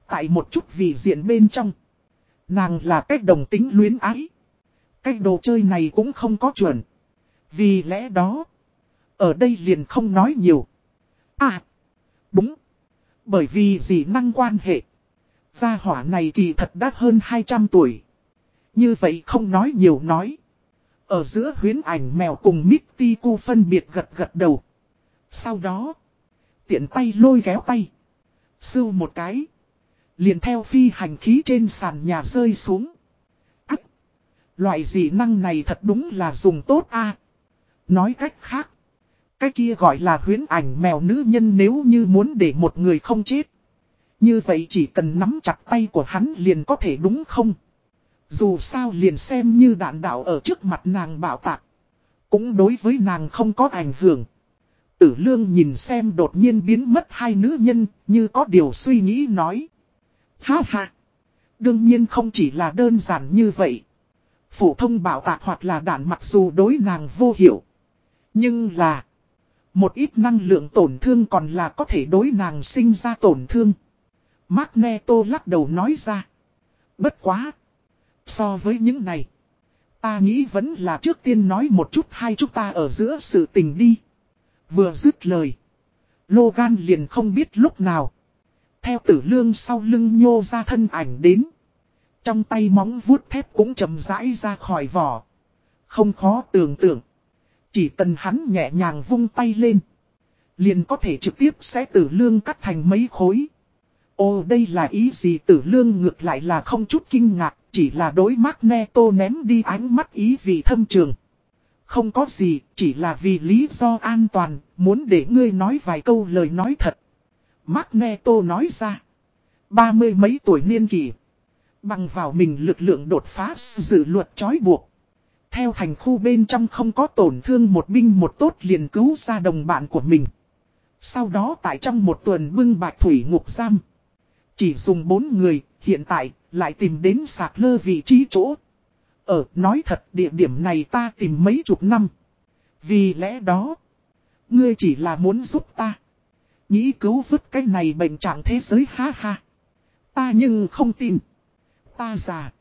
Tại một chút vị diện bên trong. Nàng là cách đồng tính luyến ái. Cách đồ chơi này cũng không có chuẩn. Vì lẽ đó, ở đây liền không nói nhiều. À, đúng. Bởi vì dị năng quan hệ. Gia hỏa này kỳ thật đã hơn 200 tuổi. Như vậy không nói nhiều nói. Ở giữa huyến ảnh mèo cùng Mitty cu phân biệt gật gật đầu. Sau đó, tiện tay lôi ghéo tay. Sưu một cái. Liền theo phi hành khí trên sàn nhà rơi xuống. Ách! Loại dị năng này thật đúng là dùng tốt a Nói cách khác. Cái kia gọi là huyến ảnh mèo nữ nhân nếu như muốn để một người không chết. Như vậy chỉ cần nắm chặt tay của hắn liền có thể đúng không? Dù sao liền xem như đạn đạo ở trước mặt nàng bảo tạc. Cũng đối với nàng không có ảnh hưởng. Tử lương nhìn xem đột nhiên biến mất hai nữ nhân, như có điều suy nghĩ nói. Ha ha! Đương nhiên không chỉ là đơn giản như vậy. Phổ thông bảo tạc hoặc là đạn mặc dù đối nàng vô hiệu. Nhưng là... Một ít năng lượng tổn thương còn là có thể đối nàng sinh ra tổn thương. Magneto lắc đầu nói ra. Bất quá. So với những này. Ta nghĩ vẫn là trước tiên nói một chút hai chúng ta ở giữa sự tình đi. Vừa dứt lời. Logan liền không biết lúc nào. Theo tử lương sau lưng nhô ra thân ảnh đến. Trong tay móng vuốt thép cũng chầm rãi ra khỏi vỏ. Không khó tưởng tượng. Chỉ cần hắn nhẹ nhàng vung tay lên. Liền có thể trực tiếp sẽ tử lương cắt thành mấy khối. Ồ đây là ý gì tử lương ngược lại là không chút kinh ngạc. Chỉ là đối Magneto ném đi ánh mắt ý vị thâm trường. Không có gì, chỉ là vì lý do an toàn, muốn để ngươi nói vài câu lời nói thật. Magneto nói ra. Ba mươi mấy tuổi niên kỷ. Bằng vào mình lực lượng đột phá dự luật trói buộc. Theo thành khu bên trong không có tổn thương một binh một tốt liền cứu ra đồng bạn của mình. Sau đó tại trong một tuần bưng bạch thủy ngục giam. Chỉ dùng bốn người, hiện tại, lại tìm đến sạc lơ vị trí chỗ. Ở, nói thật, địa điểm này ta tìm mấy chục năm. Vì lẽ đó, ngươi chỉ là muốn giúp ta. Nghĩ cứu vứt cái này bệnh trạng thế giới ha ha. Ta nhưng không tin. Ta già.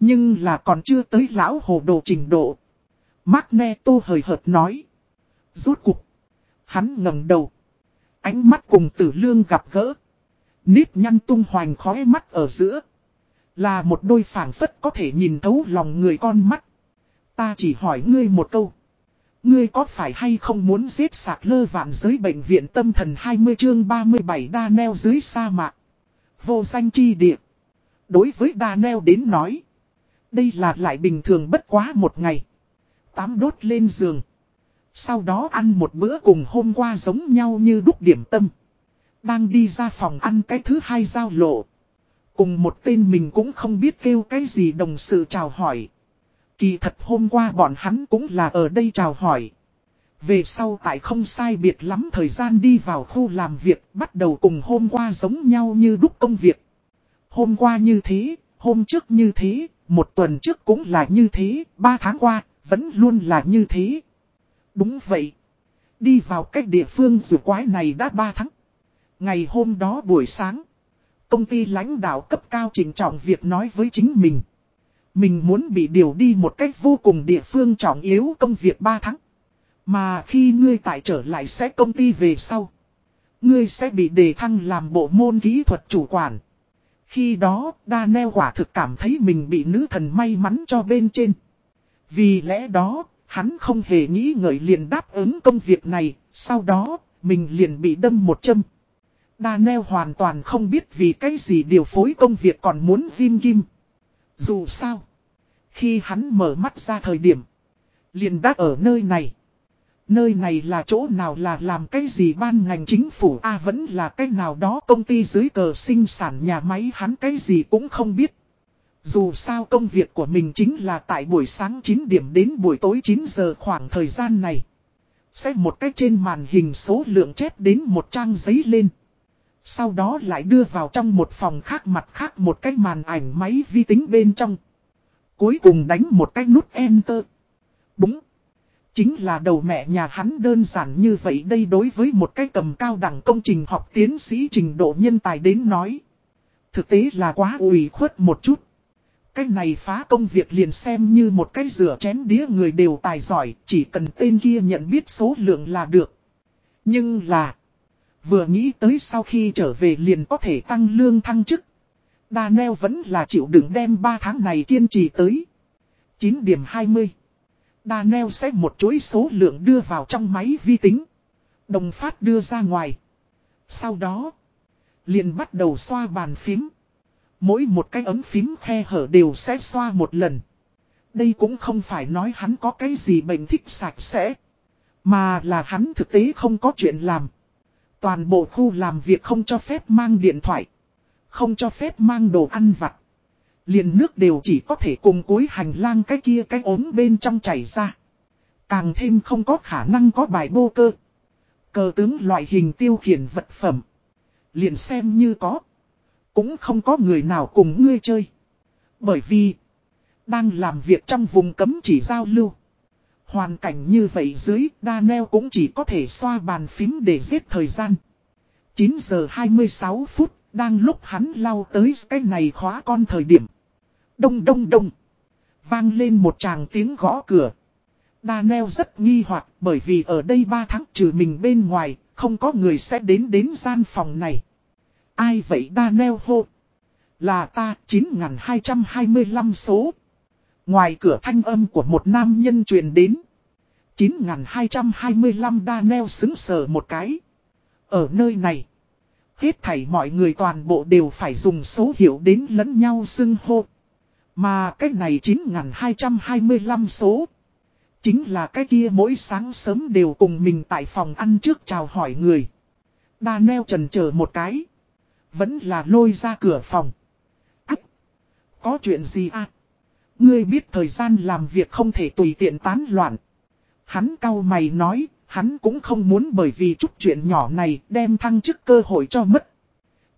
Nhưng là còn chưa tới lão hồ đồ trình độ. Magneto hời hợt nói. Rốt cục. Hắn ngẩng đầu. Ánh mắt cùng tử lương gặp gỡ. Nít nhăn tung hoành khói mắt ở giữa. Là một đôi phản phất có thể nhìn thấu lòng người con mắt. Ta chỉ hỏi ngươi một câu. Ngươi có phải hay không muốn giết sạc lơ vạn giới bệnh viện tâm thần 20 chương 37 đa neo dưới sa mạc. Vô danh chi địa. Đối với đa neo đến nói. Đây là lại bình thường bất quá một ngày. Tám đốt lên giường. Sau đó ăn một bữa cùng hôm qua giống nhau như đúc điểm tâm. Đang đi ra phòng ăn cái thứ hai giao lộ. Cùng một tên mình cũng không biết kêu cái gì đồng sự chào hỏi. Kỳ thật hôm qua bọn hắn cũng là ở đây chào hỏi. Về sau tại không sai biệt lắm thời gian đi vào khu làm việc bắt đầu cùng hôm qua giống nhau như đúc công việc. Hôm qua như thế, hôm trước như thế, một tuần trước cũng là như thế, ba tháng qua, vẫn luôn là như thế. Đúng vậy. Đi vào cách địa phương rùa quái này đã ba tháng. Ngày hôm đó buổi sáng, công ty lãnh đạo cấp cao trình trọng việc nói với chính mình. Mình muốn bị điều đi một cách vô cùng địa phương trọng yếu công việc 3 tháng. Mà khi ngươi tại trở lại sẽ công ty về sau. Ngươi sẽ bị đề thăng làm bộ môn kỹ thuật chủ quản. Khi đó, Daniel quả thực cảm thấy mình bị nữ thần may mắn cho bên trên. Vì lẽ đó, hắn không hề nghĩ ngợi liền đáp ứng công việc này, sau đó, mình liền bị đâm một châm. Daniel hoàn toàn không biết vì cái gì điều phối công việc còn muốn Jim Kim. Dù sao, khi hắn mở mắt ra thời điểm, liền đã ở nơi này. Nơi này là chỗ nào là làm cái gì ban ngành chính phủ A vẫn là cái nào đó công ty dưới cờ sinh sản nhà máy hắn cái gì cũng không biết. Dù sao công việc của mình chính là tại buổi sáng 9 điểm đến buổi tối 9 giờ khoảng thời gian này. Sẽ một cách trên màn hình số lượng chép đến một trang giấy lên. Sau đó lại đưa vào trong một phòng khác mặt khác một cái màn ảnh máy vi tính bên trong. Cuối cùng đánh một cái nút Enter. Đúng. Chính là đầu mẹ nhà hắn đơn giản như vậy đây đối với một cái cầm cao đẳng công trình học tiến sĩ trình độ nhân tài đến nói. Thực tế là quá ủy khuất một chút. Cái này phá công việc liền xem như một cái rửa chén đĩa người đều tài giỏi, chỉ cần tên kia nhận biết số lượng là được. Nhưng là, vừa nghĩ tới sau khi trở về liền có thể tăng lương thăng chức. Daniel vẫn là chịu đựng đem 3 tháng này kiên trì tới. 9 điểm 20. Daniel sẽ một chuỗi số lượng đưa vào trong máy vi tính. Đồng phát đưa ra ngoài. Sau đó, liền bắt đầu xoa bàn phím. Mỗi một cái ấm phím khe hở đều sẽ xoa một lần. Đây cũng không phải nói hắn có cái gì bệnh thích sạch sẽ. Mà là hắn thực tế không có chuyện làm. Toàn bộ khu làm việc không cho phép mang điện thoại. Không cho phép mang đồ ăn vặt. Liền nước đều chỉ có thể cùng cuối hành lang cái kia cái ốm bên trong chảy ra. Càng thêm không có khả năng có bài bô cơ. Cờ tướng loại hình tiêu khiển vật phẩm. Liền xem như có. Cũng không có người nào cùng ngươi chơi. Bởi vì. Đang làm việc trong vùng cấm chỉ giao lưu. Hoàn cảnh như vậy dưới Daniel cũng chỉ có thể xoa bàn phím để giết thời gian. 9 giờ 26 phút. Đang lúc hắn lao tới cái này khóa con thời điểm. Đông đông đông. Vang lên một tràng tiếng gõ cửa. Daniel rất nghi hoặc bởi vì ở đây 3 tháng trừ mình bên ngoài, không có người sẽ đến đến gian phòng này. Ai vậy Daniel hô? Là ta 9225 số. Ngoài cửa thanh âm của một nam nhân truyền đến. 9225 Daniel xứng sở một cái. Ở nơi này, hết thảy mọi người toàn bộ đều phải dùng số hiệu đến lẫn nhau xưng hô. Mà cái này 9225 số. Chính là cái kia mỗi sáng sớm đều cùng mình tại phòng ăn trước chào hỏi người. Daniel trần chờ một cái. Vẫn là lôi ra cửa phòng. Ách! Có chuyện gì à? Ngươi biết thời gian làm việc không thể tùy tiện tán loạn. Hắn cau mày nói, hắn cũng không muốn bởi vì chút chuyện nhỏ này đem thăng chức cơ hội cho mất.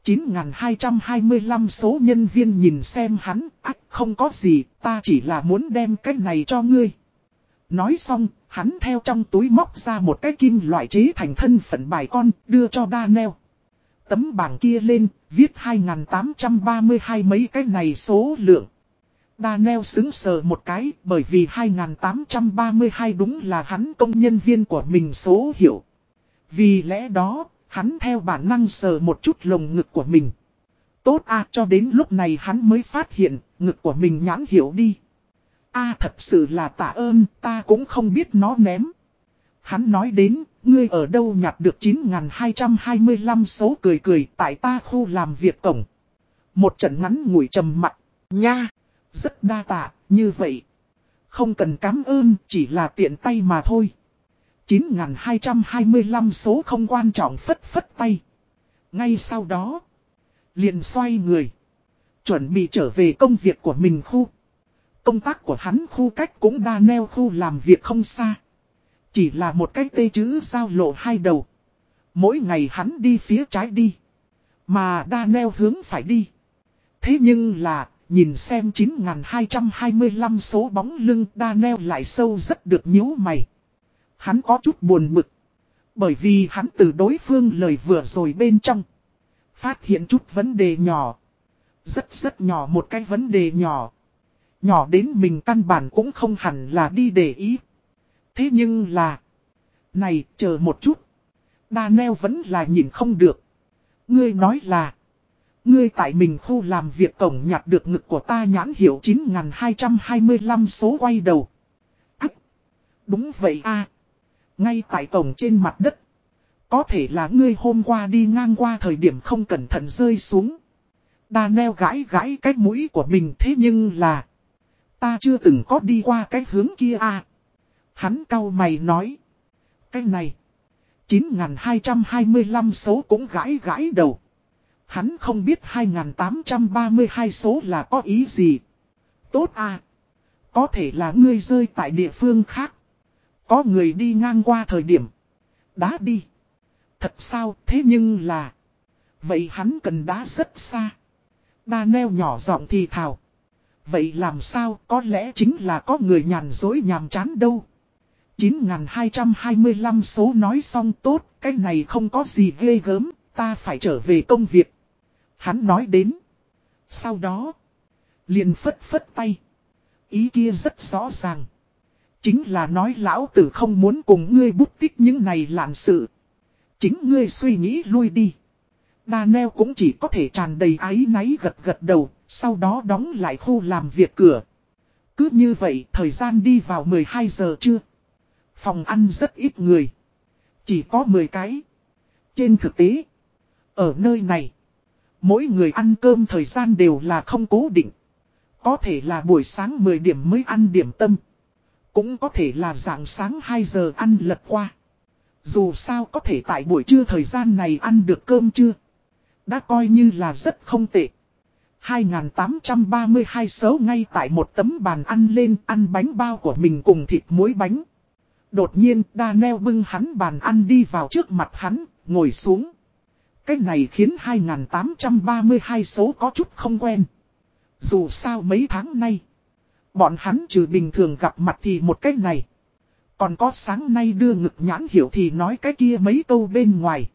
9225 số nhân viên nhìn xem hắn, ách không có gì, ta chỉ là muốn đem cái này cho ngươi. Nói xong, hắn theo trong túi móc ra một cái kim loại chế thành thân phận bài con, đưa cho Daniel. Tấm bảng kia lên, viết 2832 mấy cái này số lượng. Daniel xứng sờ một cái bởi vì 2832 đúng là hắn công nhân viên của mình số hiệu. Vì lẽ đó, hắn theo bản năng sờ một chút lồng ngực của mình. Tốt à cho đến lúc này hắn mới phát hiện ngực của mình nhãn hiểu đi. a thật sự là tạ ơn ta cũng không biết nó ném. Hắn nói đến, ngươi ở đâu nhặt được 9.225 số cười cười tại ta khu làm việc cổng. Một trận ngắn ngủi trầm mặt, nha. Rất đa tạ, như vậy. Không cần cảm ơn, chỉ là tiện tay mà thôi. 9.225 số không quan trọng phất phất tay. Ngay sau đó, liền xoay người. Chuẩn bị trở về công việc của mình khu. Công tác của hắn khu cách cũng đa neo khu làm việc không xa. Chỉ là một cái tê chữ giao lộ hai đầu. Mỗi ngày hắn đi phía trái đi. Mà đa neo hướng phải đi. Thế nhưng là Nhìn xem 9225 số bóng lưng đa neo lại sâu rất được nhíu mày. Hắn có chút buồn bực. Bởi vì hắn từ đối phương lời vừa rồi bên trong. Phát hiện chút vấn đề nhỏ. Rất rất nhỏ, một cái vấn đề nhỏ. Nhỏ đến mình căn bản cũng không hẳn là đi để ý. Thế nhưng là. Này, chờ một chút. Đa neo vẫn là nhìn không được. Ngươi nói là. Ngươi tại mình khu làm việc cổng nhặt được ngực của ta nhãn hiệu 9225 số quay đầu. Ách! Đúng vậy a Ngay tại cổng trên mặt đất. Có thể là ngươi hôm qua đi ngang qua thời điểm không cẩn thận rơi xuống. Đà neo gãi gãi cái mũi của mình thế nhưng là. Ta chưa từng có đi qua cái hướng kia a Hắn cau mày nói. Cái này. 9225 số cũng gãi gãi đầu. Hắn không biết 2832 số là có ý gì. Tốt à. Có thể là ngươi rơi tại địa phương khác. Có người đi ngang qua thời điểm. Đá đi. Thật sao thế nhưng là. Vậy hắn cần đá rất xa. Đa neo nhỏ giọng thì thào. Vậy làm sao có lẽ chính là có người nhàn dối nhàm chán đâu. 9225 số nói xong tốt, cái này không có gì ghê gớm, ta phải trở về công việc. Hắn nói đến. Sau đó, liền phất phất tay. Ý kia rất rõ ràng. Chính là nói lão tử không muốn cùng ngươi bút tích những này lạn sự. Chính ngươi suy nghĩ lui đi. Daniel cũng chỉ có thể tràn đầy ái náy gật gật đầu, sau đó đóng lại khu làm việc cửa. Cứ như vậy, thời gian đi vào 12 giờ chưa? Phòng ăn rất ít người. Chỉ có 10 cái. Trên thực tế, ở nơi này, mỗi người ăn cơm thời gian đều là không cố định. Có thể là buổi sáng 10 điểm mới ăn điểm tâm. Cũng có thể là dạng sáng 2 giờ ăn lật qua. Dù sao có thể tại buổi trưa thời gian này ăn được cơm chưa. Đã coi như là rất không tệ. 2832 xấu ngay tại một tấm bàn ăn lên ăn bánh bao của mình cùng thịt muối bánh. Đột nhiên Daniel bưng hắn bàn ăn đi vào trước mặt hắn, ngồi xuống. Cái này khiến 2832 số có chút không quen. Dù sao mấy tháng nay, bọn hắn trừ bình thường gặp mặt thì một cái này. Còn có sáng nay đưa ngực nhãn hiểu thì nói cái kia mấy câu bên ngoài.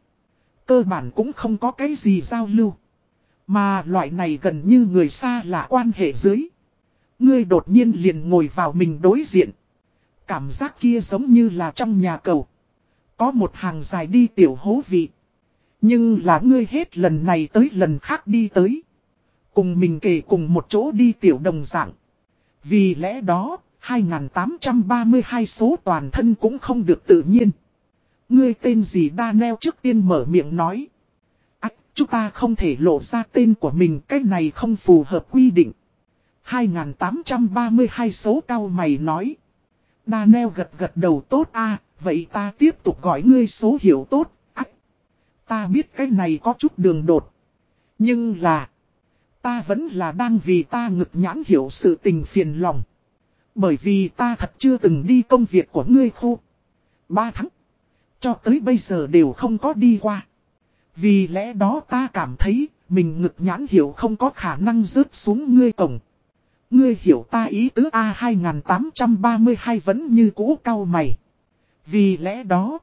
Cơ bản cũng không có cái gì giao lưu. Mà loại này gần như người xa là quan hệ dưới. Ngươi đột nhiên liền ngồi vào mình đối diện. Cảm giác kia giống như là trong nhà cầu. Có một hàng dài đi tiểu hố vị. Nhưng là ngươi hết lần này tới lần khác đi tới. Cùng mình kể cùng một chỗ đi tiểu đồng dạng. Vì lẽ đó, 2832 số toàn thân cũng không được tự nhiên. Ngươi tên gì Daniel trước tiên mở miệng nói. Ách, chúng ta không thể lộ ra tên của mình, cái này không phù hợp quy định. 2832 số cao mày nói. Daniel gật gật đầu tốt a vậy ta tiếp tục gọi ngươi số hiệu tốt. Ta biết cái này có chút đường đột. Nhưng là, ta vẫn là đang vì ta ngực nhãn hiểu sự tình phiền lòng. Bởi vì ta thật chưa từng đi công việc của ngươi khu. Ba tháng. Cho tới bây giờ đều không có đi qua. Vì lẽ đó ta cảm thấy mình ngực nhãn hiểu không có khả năng rớt xuống ngươi cổng. Ngươi hiểu ta ý tứ A2832 vẫn như cũ cao mày. Vì lẽ đó,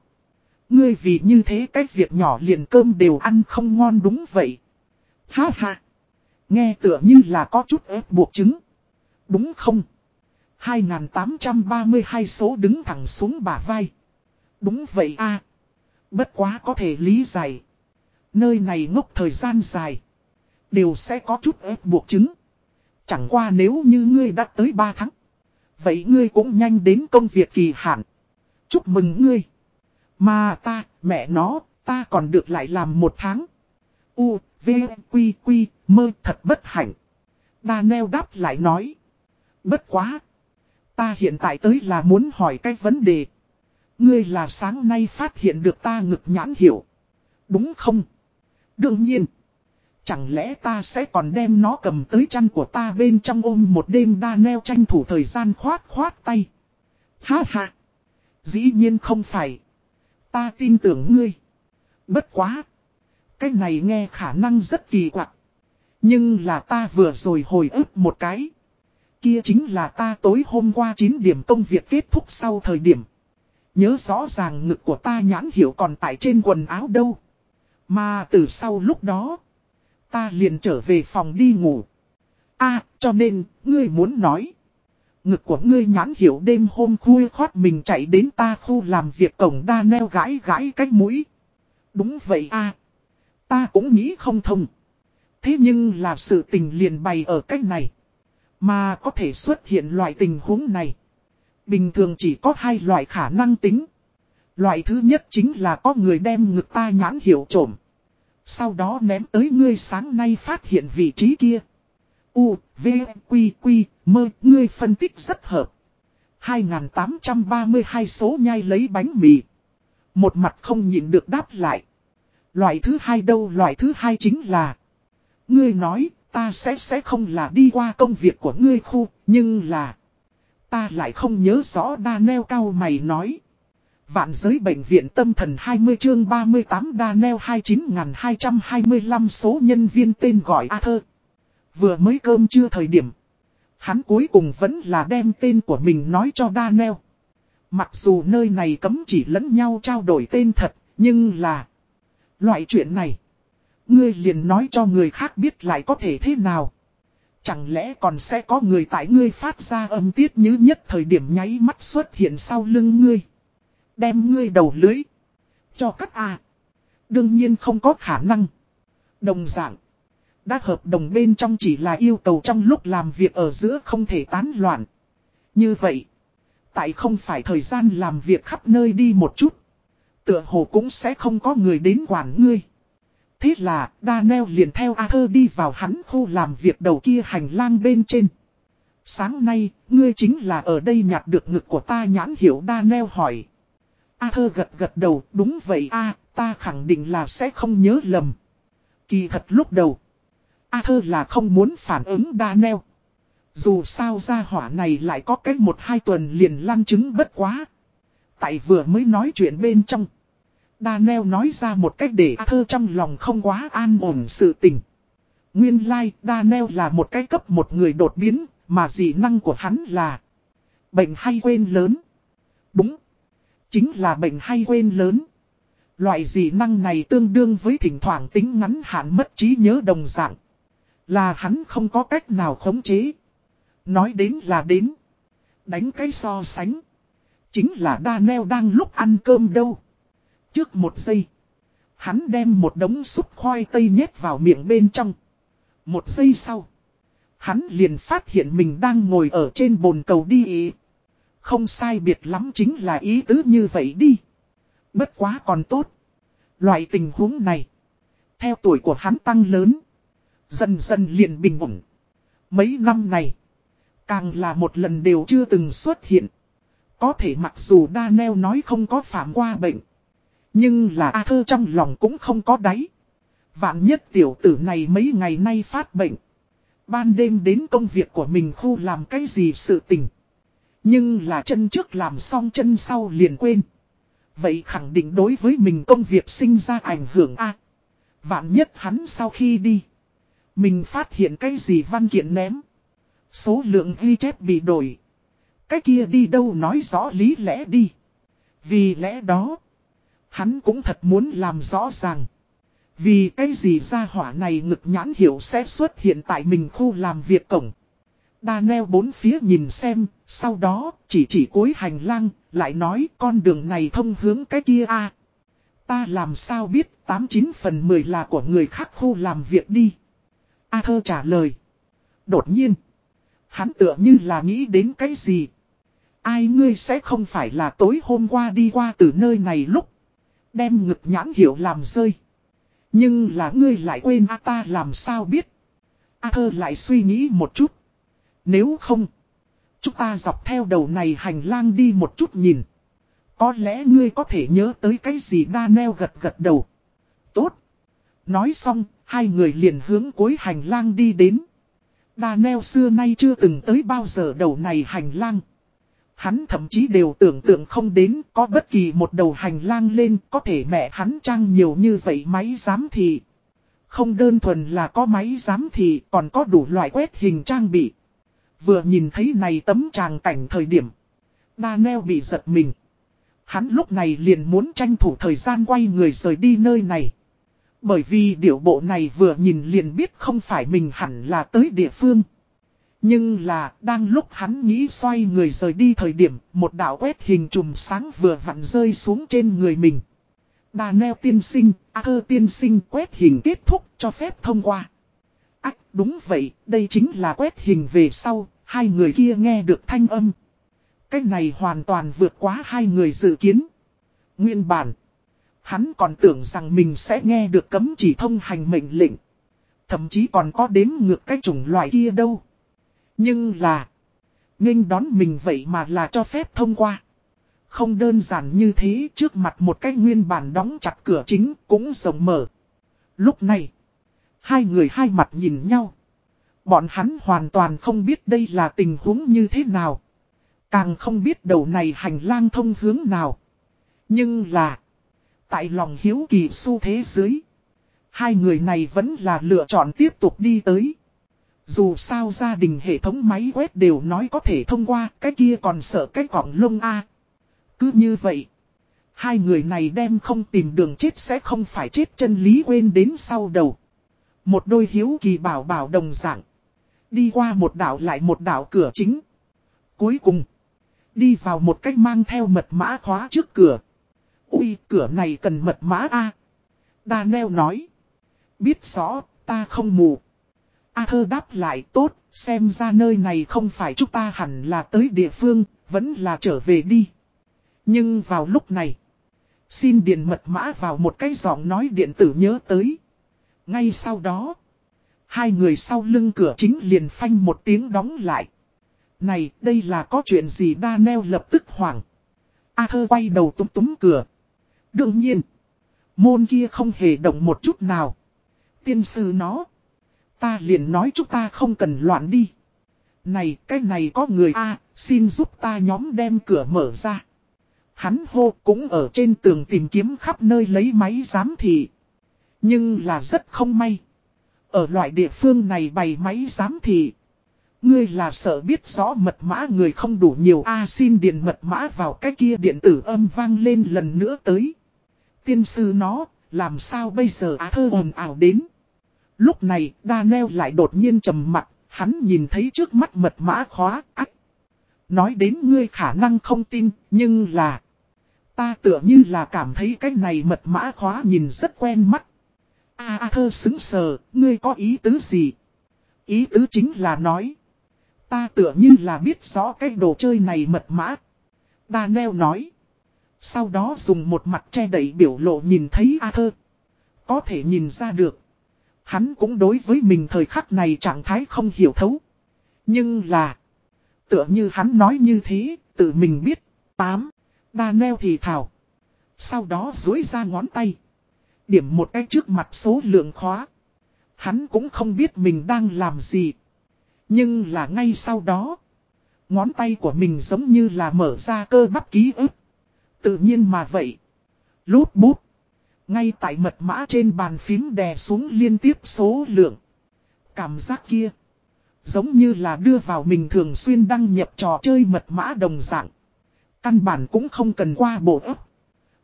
ngươi vì như thế cái việc nhỏ liền cơm đều ăn không ngon đúng vậy. Ha ha, nghe tựa như là có chút ép buộc chứng. Đúng không? 2832 số đứng thẳng xuống bả vai. Đúng vậy a Bất quá có thể lý giải. Nơi này ngốc thời gian dài. Đều sẽ có chút ép buộc chứng. Chẳng qua nếu như ngươi đã tới 3 tháng. Vậy ngươi cũng nhanh đến công việc kỳ hạn. Chúc mừng ngươi. Mà ta, mẹ nó, ta còn được lại làm một tháng. U, V, Quy, Quy, mơ thật bất hạnh. Daniel đáp lại nói. Bất quá. Ta hiện tại tới là muốn hỏi cái vấn đề. Ngươi là sáng nay phát hiện được ta ngực nhãn hiểu. Đúng không? Đương nhiên. Chẳng lẽ ta sẽ còn đem nó cầm tới chăn của ta bên trong ôm một đêm đa neo tranh thủ thời gian khoát khoát tay. Ha ha. Dĩ nhiên không phải. Ta tin tưởng ngươi. Bất quá. Cái này nghe khả năng rất kỳ quặc. Nhưng là ta vừa rồi hồi ức một cái. Kia chính là ta tối hôm qua 9 điểm công việc kết thúc sau thời điểm. Nhớ rõ ràng ngực của ta nhãn hiểu còn tại trên quần áo đâu. Mà từ sau lúc đó, ta liền trở về phòng đi ngủ. a cho nên, ngươi muốn nói. Ngực của ngươi nhãn hiểu đêm hôm khui khót mình chạy đến ta khu làm việc cổng đa neo gãi gãi cách mũi. Đúng vậy a ta cũng nghĩ không thông. Thế nhưng là sự tình liền bày ở cách này. Mà có thể xuất hiện loại tình huống này. Bình thường chỉ có hai loại khả năng tính. Loại thứ nhất chính là có người đem ngực ta nhãn hiểu trộm. Sau đó ném tới ngươi sáng nay phát hiện vị trí kia. U, V, Quy, Quy, mơ, ngươi phân tích rất hợp. 2832 số nhai lấy bánh mì. Một mặt không nhịn được đáp lại. Loại thứ hai đâu loại thứ hai chính là. Ngươi nói, ta sẽ sẽ không là đi qua công việc của ngươi khu, nhưng là. Ta lại không nhớ rõ đa neo cao mày nói. Vạn giới bệnh viện tâm thần 20 chương 38 đa neo 29225 số nhân viên tên gọi A thơ. Vừa mới cơm chưa thời điểm. Hắn cuối cùng vẫn là đem tên của mình nói cho Daniel. Mặc dù nơi này cấm chỉ lẫn nhau trao đổi tên thật, nhưng là... Loại chuyện này, ngươi liền nói cho người khác biết lại có thể thế nào. Chẳng lẽ còn sẽ có người tại ngươi phát ra âm tiết như nhất thời điểm nháy mắt xuất hiện sau lưng ngươi. Đem ngươi đầu lưới. Cho cắt à. Đương nhiên không có khả năng. Đồng dạng. Đã hợp đồng bên trong chỉ là yêu cầu trong lúc làm việc ở giữa không thể tán loạn. Như vậy. Tại không phải thời gian làm việc khắp nơi đi một chút. Tựa hồ cũng sẽ không có người đến quản ngươi. Thế là, Daniel liền theo Arthur đi vào hắn khu làm việc đầu kia hành lang bên trên. Sáng nay, ngươi chính là ở đây nhặt được ngực của ta nhãn hiểu Daniel hỏi. Arthur gật gật đầu, đúng vậy a ta khẳng định là sẽ không nhớ lầm. Kỳ thật lúc đầu, A thơ là không muốn phản ứng Daniel. Dù sao ra hỏa này lại có cách một hai tuần liền lăn chứng bất quá. Tại vừa mới nói chuyện bên trong. Daniel nói ra một cách để A thơ trong lòng không quá an ổn sự tình. Nguyên lai, like, Daniel là một cái cấp một người đột biến, mà dị năng của hắn là bệnh hay quên lớn. Đúng, chính là bệnh hay quên lớn. Loại dị năng này tương đương với thỉnh thoảng tính ngắn hạn mất trí nhớ đồng dạng. Là hắn không có cách nào khống chế. Nói đến là đến. Đánh cái so sánh. Chính là Daniel đang lúc ăn cơm đâu. Trước một giây. Hắn đem một đống súp khoai tây nhét vào miệng bên trong. Một giây sau. Hắn liền phát hiện mình đang ngồi ở trên bồn cầu đi ý. Không sai biệt lắm chính là ý tứ như vậy đi. Bất quá còn tốt. Loại tình huống này. Theo tuổi của hắn tăng lớn. Dần dần liền bình ổn. Mấy năm này. Càng là một lần đều chưa từng xuất hiện. Có thể mặc dù Daniel nói không có phạm qua bệnh. Nhưng là A thơ trong lòng cũng không có đáy. Vạn nhất tiểu tử này mấy ngày nay phát bệnh. Ban đêm đến công việc của mình khu làm cái gì sự tình. Nhưng là chân trước làm xong chân sau liền quên. Vậy khẳng định đối với mình công việc sinh ra ảnh hưởng A. vạn nhất hắn sau khi đi. Mình phát hiện cái gì văn kiện ném. Số lượng ghi chép bị đổi. Cái kia đi đâu nói rõ lý lẽ đi. Vì lẽ đó. Hắn cũng thật muốn làm rõ ràng. Vì cái gì ra hỏa này ngực nhãn hiểu sẽ xuất hiện tại mình khu làm việc cổng. Đa neo bốn phía nhìn xem, sau đó chỉ chỉ cuối hành lang, lại nói con đường này thông hướng cái kia a Ta làm sao biết 89 phần 10 là của người khác khu làm việc đi. A thơ trả lời. Đột nhiên. Hắn tựa như là nghĩ đến cái gì. Ai ngươi sẽ không phải là tối hôm qua đi qua từ nơi này lúc. Đem ngực nhãn hiểu làm rơi. Nhưng là ngươi lại quên A ta làm sao biết. A thơ lại suy nghĩ một chút. Nếu không. Chúng ta dọc theo đầu này hành lang đi một chút nhìn. Có lẽ ngươi có thể nhớ tới cái gì đa neo gật gật đầu. Tốt. Nói xong, hai người liền hướng cuối hành lang đi đến. Đà neo xưa nay chưa từng tới bao giờ đầu này hành lang. Hắn thậm chí đều tưởng tượng không đến có bất kỳ một đầu hành lang lên có thể mẹ hắn trang nhiều như vậy máy giám thị. Không đơn thuần là có máy giám thị, còn có đủ loại quét hình trang bị. Vừa nhìn thấy này tấm tràng cảnh thời điểm. Daniel bị giật mình. Hắn lúc này liền muốn tranh thủ thời gian quay người rời đi nơi này. Bởi vì điệu bộ này vừa nhìn liền biết không phải mình hẳn là tới địa phương. Nhưng là, đang lúc hắn nghĩ xoay người rời đi thời điểm, một đạo quét hình trùm sáng vừa vặn rơi xuống trên người mình. Đà neo tiên sinh, A cơ tiên sinh quét hình kết thúc cho phép thông qua. Ách, đúng vậy, đây chính là quét hình về sau, hai người kia nghe được thanh âm. Cái này hoàn toàn vượt quá hai người dự kiến. Nguyên bản, hắn còn tưởng rằng mình sẽ nghe được cấm chỉ thông hành mệnh lệnh. Thậm chí còn có đếm ngược cái chủng loại kia đâu. Nhưng là, nghênh đón mình vậy mà là cho phép thông qua. Không đơn giản như thế trước mặt một cái nguyên bản đóng chặt cửa chính cũng rộng mở. Lúc này, hai người hai mặt nhìn nhau. Bọn hắn hoàn toàn không biết đây là tình huống như thế nào. Càng không biết đầu này hành lang thông hướng nào. Nhưng là, tại lòng hiếu kỳ su thế dưới, hai người này vẫn là lựa chọn tiếp tục đi tới. Dù sao gia đình hệ thống máy quét đều nói có thể thông qua, cái kia còn sợ cái cọng lông A. Cứ như vậy, hai người này đem không tìm đường chết sẽ không phải chết chân lý quên đến sau đầu. Một đôi hiếu kỳ bảo bảo đồng dạng. Đi qua một đảo lại một đảo cửa chính. Cuối cùng. Đi vào một cách mang theo mật mã khóa trước cửa. Ui, cửa này cần mật mã A. Daniel nói. Biết rõ, ta không mù. A thơ đáp lại tốt, xem ra nơi này không phải chúng ta hẳn là tới địa phương, vẫn là trở về đi. Nhưng vào lúc này, xin điện mật mã vào một cái giọng nói điện tử nhớ tới. Ngay sau đó, hai người sau lưng cửa chính liền phanh một tiếng đóng lại. Này, đây là có chuyện gì Daniel lập tức hoảng. A thơ quay đầu túm túm cửa. Đương nhiên, môn kia không hề động một chút nào. Tiên sư nó. Ta liền nói chúng ta không cần loạn đi. Này, cái này có người A, xin giúp ta nhóm đem cửa mở ra. Hắn hô cũng ở trên tường tìm kiếm khắp nơi lấy máy giám thị. Nhưng là rất không may. Ở loại địa phương này bày máy giám thị. Ngươi là sợ biết rõ mật mã người không đủ nhiều A xin điện mật mã vào cái kia điện tử âm vang lên lần nữa tới. Tiên sư nó, làm sao bây giờ á thơ ồn ảo đến. Lúc này, Daniel lại đột nhiên trầm mặt, hắn nhìn thấy trước mắt mật mã khóa, ách. Nói đến ngươi khả năng không tin, nhưng là... Ta tựa như là cảm thấy cái này mật mã khóa nhìn rất quen mắt. A à, thơ xứng sờ, ngươi có ý tứ gì? Ý tứ chính là nói. Ta tựa như là biết rõ cái đồ chơi này mật mã. Daniel nói. Sau đó dùng một mặt che đẩy biểu lộ nhìn thấy A thơ. Có thể nhìn ra được. Hắn cũng đối với mình thời khắc này trạng thái không hiểu thấu. Nhưng là. Tựa như hắn nói như thế, tự mình biết. Tám. Daniel thì thảo. Sau đó dối ra ngón tay. Điểm một cái trước mặt số lượng khóa. Hắn cũng không biết mình đang làm gì. Nhưng là ngay sau đó. Ngón tay của mình giống như là mở ra cơ bắp ký ức. Tự nhiên mà vậy. Lút bút. Ngay tại mật mã trên bàn phím đè xuống liên tiếp số lượng. Cảm giác kia. Giống như là đưa vào mình thường xuyên đăng nhập trò chơi mật mã đồng dạng. Căn bản cũng không cần qua bộ ấp.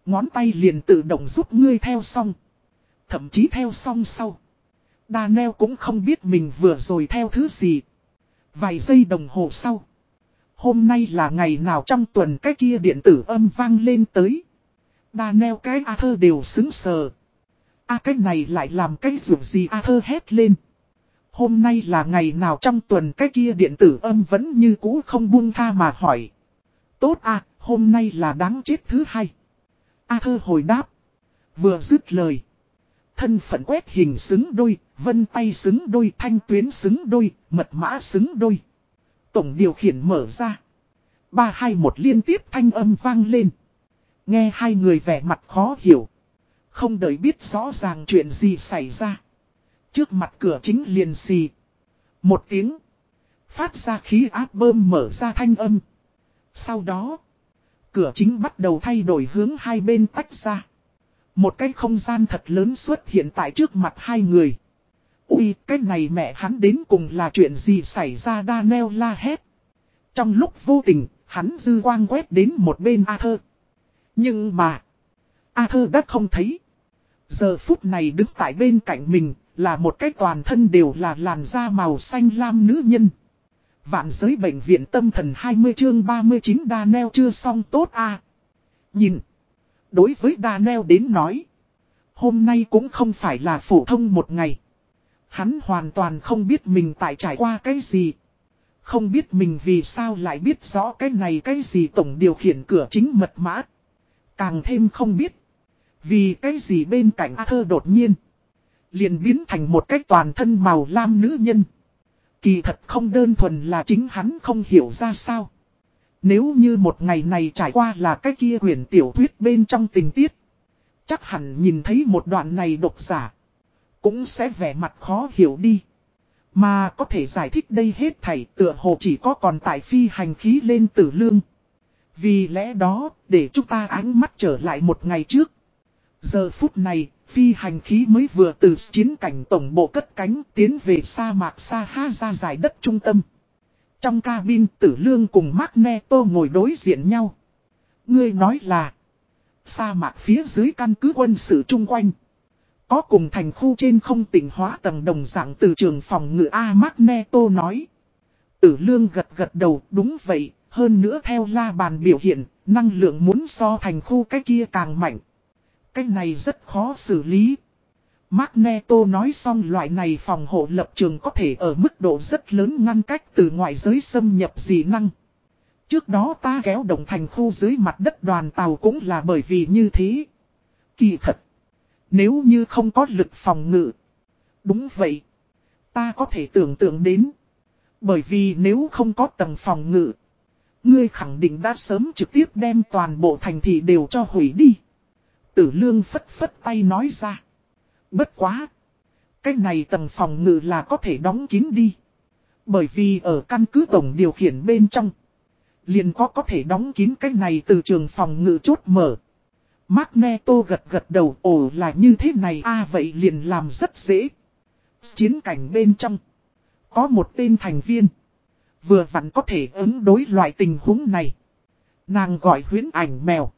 Ngón tay liền tự động giúp ngươi theo xong. Thậm chí theo xong sau. Daniel cũng không biết mình vừa rồi theo thứ gì. Vài giây đồng hồ sau. Hôm nay là ngày nào trong tuần cái kia điện tử âm vang lên tới. Daniel cái A thơ đều xứng sờ. A cái này lại làm cái dù gì A thơ hét lên. Hôm nay là ngày nào trong tuần cái kia điện tử âm vẫn như cũ không buông tha mà hỏi. Tốt à, hôm nay là đáng chết thứ hai. A thơ hồi đáp. Vừa dứt lời. Thân phận quét hình xứng đôi, vân tay xứng đôi, thanh tuyến xứng đôi, mật mã xứng đôi. Tổng điều khiển mở ra. Ba hai một liên tiếp thanh âm vang lên. Nghe hai người vẻ mặt khó hiểu. Không đợi biết rõ ràng chuyện gì xảy ra. Trước mặt cửa chính liền xì. Một tiếng. Phát ra khí áp bơm mở ra thanh âm. Sau đó. Cửa chính bắt đầu thay đổi hướng hai bên tách ra. Một cái không gian thật lớn xuất hiện tại trước mặt hai người. Ui, cái này mẹ hắn đến cùng là chuyện gì xảy ra Daniel la hét. Trong lúc vô tình, hắn dư quang quét đến một bên Arthur. Nhưng mà, Arthur đã không thấy. Giờ phút này đứng tại bên cạnh mình, là một cái toàn thân đều là làn da màu xanh lam nữ nhân. Vạn giới bệnh viện tâm thần 20 chương 39 Daniel chưa xong tốt a Nhìn. Đối với Daniel đến nói. Hôm nay cũng không phải là phổ thông một ngày. Hắn hoàn toàn không biết mình tại trải qua cái gì. Không biết mình vì sao lại biết rõ cái này cái gì tổng điều khiển cửa chính mật mã. Càng thêm không biết. Vì cái gì bên cạnh thơ đột nhiên. Liền biến thành một cái toàn thân màu lam nữ nhân. Kỳ thật không đơn thuần là chính hắn không hiểu ra sao. Nếu như một ngày này trải qua là cái kia quyển tiểu thuyết bên trong tình tiết. Chắc hẳn nhìn thấy một đoạn này độc giả. Cũng sẽ vẻ mặt khó hiểu đi. Mà có thể giải thích đây hết thảy tựa hồ chỉ có còn tại phi hành khí lên tử lương. Vì lẽ đó, để chúng ta ánh mắt trở lại một ngày trước. Giờ phút này, phi hành khí mới vừa từ chiến cảnh tổng bộ cất cánh tiến về sa mạc sa ha ra giải đất trung tâm. Trong cabin tử lương cùng Magneto ngồi đối diện nhau. Ngươi nói là, sa mạc phía dưới căn cứ quân sự chung quanh. Có cùng thành khu trên không tỉnh hóa tầng đồng dạng từ trường phòng ngự A Magneto nói. Tử lương gật gật đầu đúng vậy, hơn nữa theo la bàn biểu hiện, năng lượng muốn so thành khu cái kia càng mạnh. Cái này rất khó xử lý. Magneto nói xong loại này phòng hộ lập trường có thể ở mức độ rất lớn ngăn cách từ ngoại giới xâm nhập dị năng. Trước đó ta kéo động thành khu dưới mặt đất đoàn tàu cũng là bởi vì như thế. Kỳ thật. Nếu như không có lực phòng ngự. Đúng vậy. Ta có thể tưởng tượng đến. Bởi vì nếu không có tầng phòng ngự. Ngươi khẳng định đã sớm trực tiếp đem toàn bộ thành thị đều cho hủy đi. Tử lương phất phất tay nói ra. Bất quá. Cái này tầng phòng ngự là có thể đóng kín đi. Bởi vì ở căn cứ tổng điều khiển bên trong. Liền có có thể đóng kín cái này từ trường phòng ngự chốt mở. Magneto gật gật đầu ồ là như thế này a à, vậy liền làm rất dễ. Chiến cảnh bên trong. Có một tên thành viên. Vừa vặn có thể ứng đối loại tình huống này. Nàng gọi huyến ảnh mèo.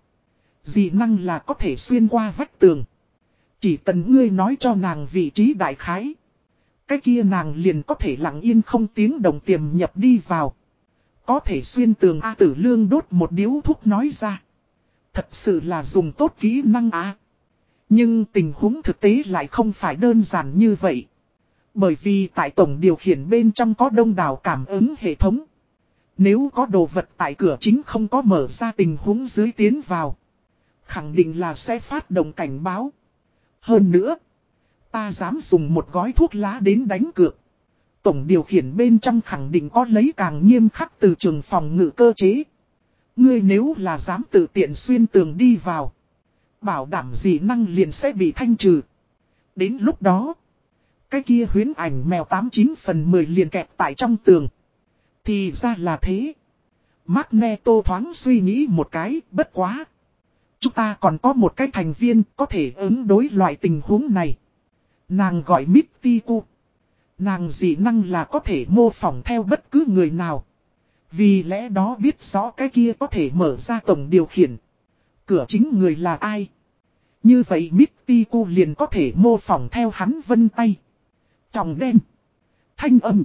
Dị năng là có thể xuyên qua vách tường. Chỉ cần ngươi nói cho nàng vị trí đại khái. Cái kia nàng liền có thể lặng yên không tiếng đồng tiềm nhập đi vào. Có thể xuyên tường A tử lương đốt một điếu thuốc nói ra. Thật sự là dùng tốt kỹ năng á, Nhưng tình huống thực tế lại không phải đơn giản như vậy. Bởi vì tại tổng điều khiển bên trong có đông đảo cảm ứng hệ thống. Nếu có đồ vật tại cửa chính không có mở ra tình huống dưới tiến vào. Khẳng định là sẽ phát động cảnh báo. Hơn nữa, ta dám dùng một gói thuốc lá đến đánh cược. Tổng điều khiển bên trong khẳng định có lấy càng nghiêm khắc từ trường phòng ngự cơ chế. Ngươi nếu là dám tự tiện xuyên tường đi vào. Bảo đảm gì năng liền sẽ bị thanh trừ. Đến lúc đó. Cái kia huyến ảnh mèo 89 phần 10 liền kẹp tại trong tường. Thì ra là thế. Magneto thoáng suy nghĩ một cái, bất quá. Chúng ta còn có một cái thành viên có thể ứng đối loại tình huống này. Nàng gọi Mittiku. Nàng dị năng là có thể mô phỏng theo bất cứ người nào. Vì lẽ đó biết rõ cái kia có thể mở ra tổng điều khiển. Cửa chính người là ai? Như vậy Mittiku liền có thể mô phỏng theo hắn vân tay. Trọng đen. Thanh âm.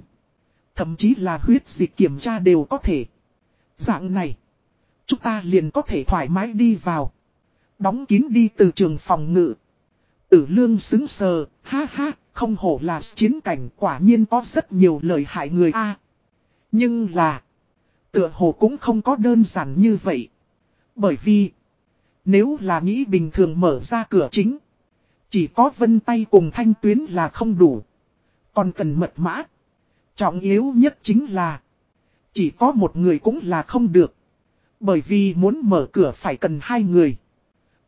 Thậm chí là huyết dịch kiểm tra đều có thể. Dạng này. Chúng ta liền có thể thoải mái đi vào. Đóng kín đi từ trường phòng ngự. Tử lương xứng sờ, ha ha, không hổ là chiến cảnh quả nhiên có rất nhiều lời hại người a Nhưng là, tựa hồ cũng không có đơn giản như vậy. Bởi vì, nếu là nghĩ bình thường mở ra cửa chính, chỉ có vân tay cùng thanh tuyến là không đủ. Còn cần mật mã. Trọng yếu nhất chính là, chỉ có một người cũng là không được. Bởi vì muốn mở cửa phải cần hai người.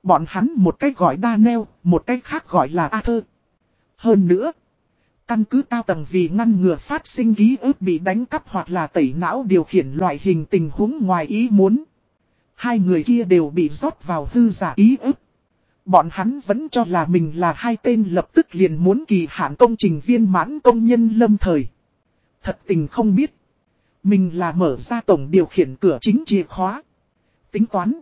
Bọn hắn một cách gọi Daniel, một cách khác gọi là Arthur. Hơn nữa, căn cứ cao tầng vì ngăn ngừa phát sinh ký ức bị đánh cắp hoặc là tẩy não điều khiển loại hình tình huống ngoài ý muốn. Hai người kia đều bị rót vào hư giả ý ức. Bọn hắn vẫn cho là mình là hai tên lập tức liền muốn kỳ hạn công trình viên mãn công nhân lâm thời. Thật tình không biết. Mình là mở ra tổng điều khiển cửa chính chìa khóa. Tính toán.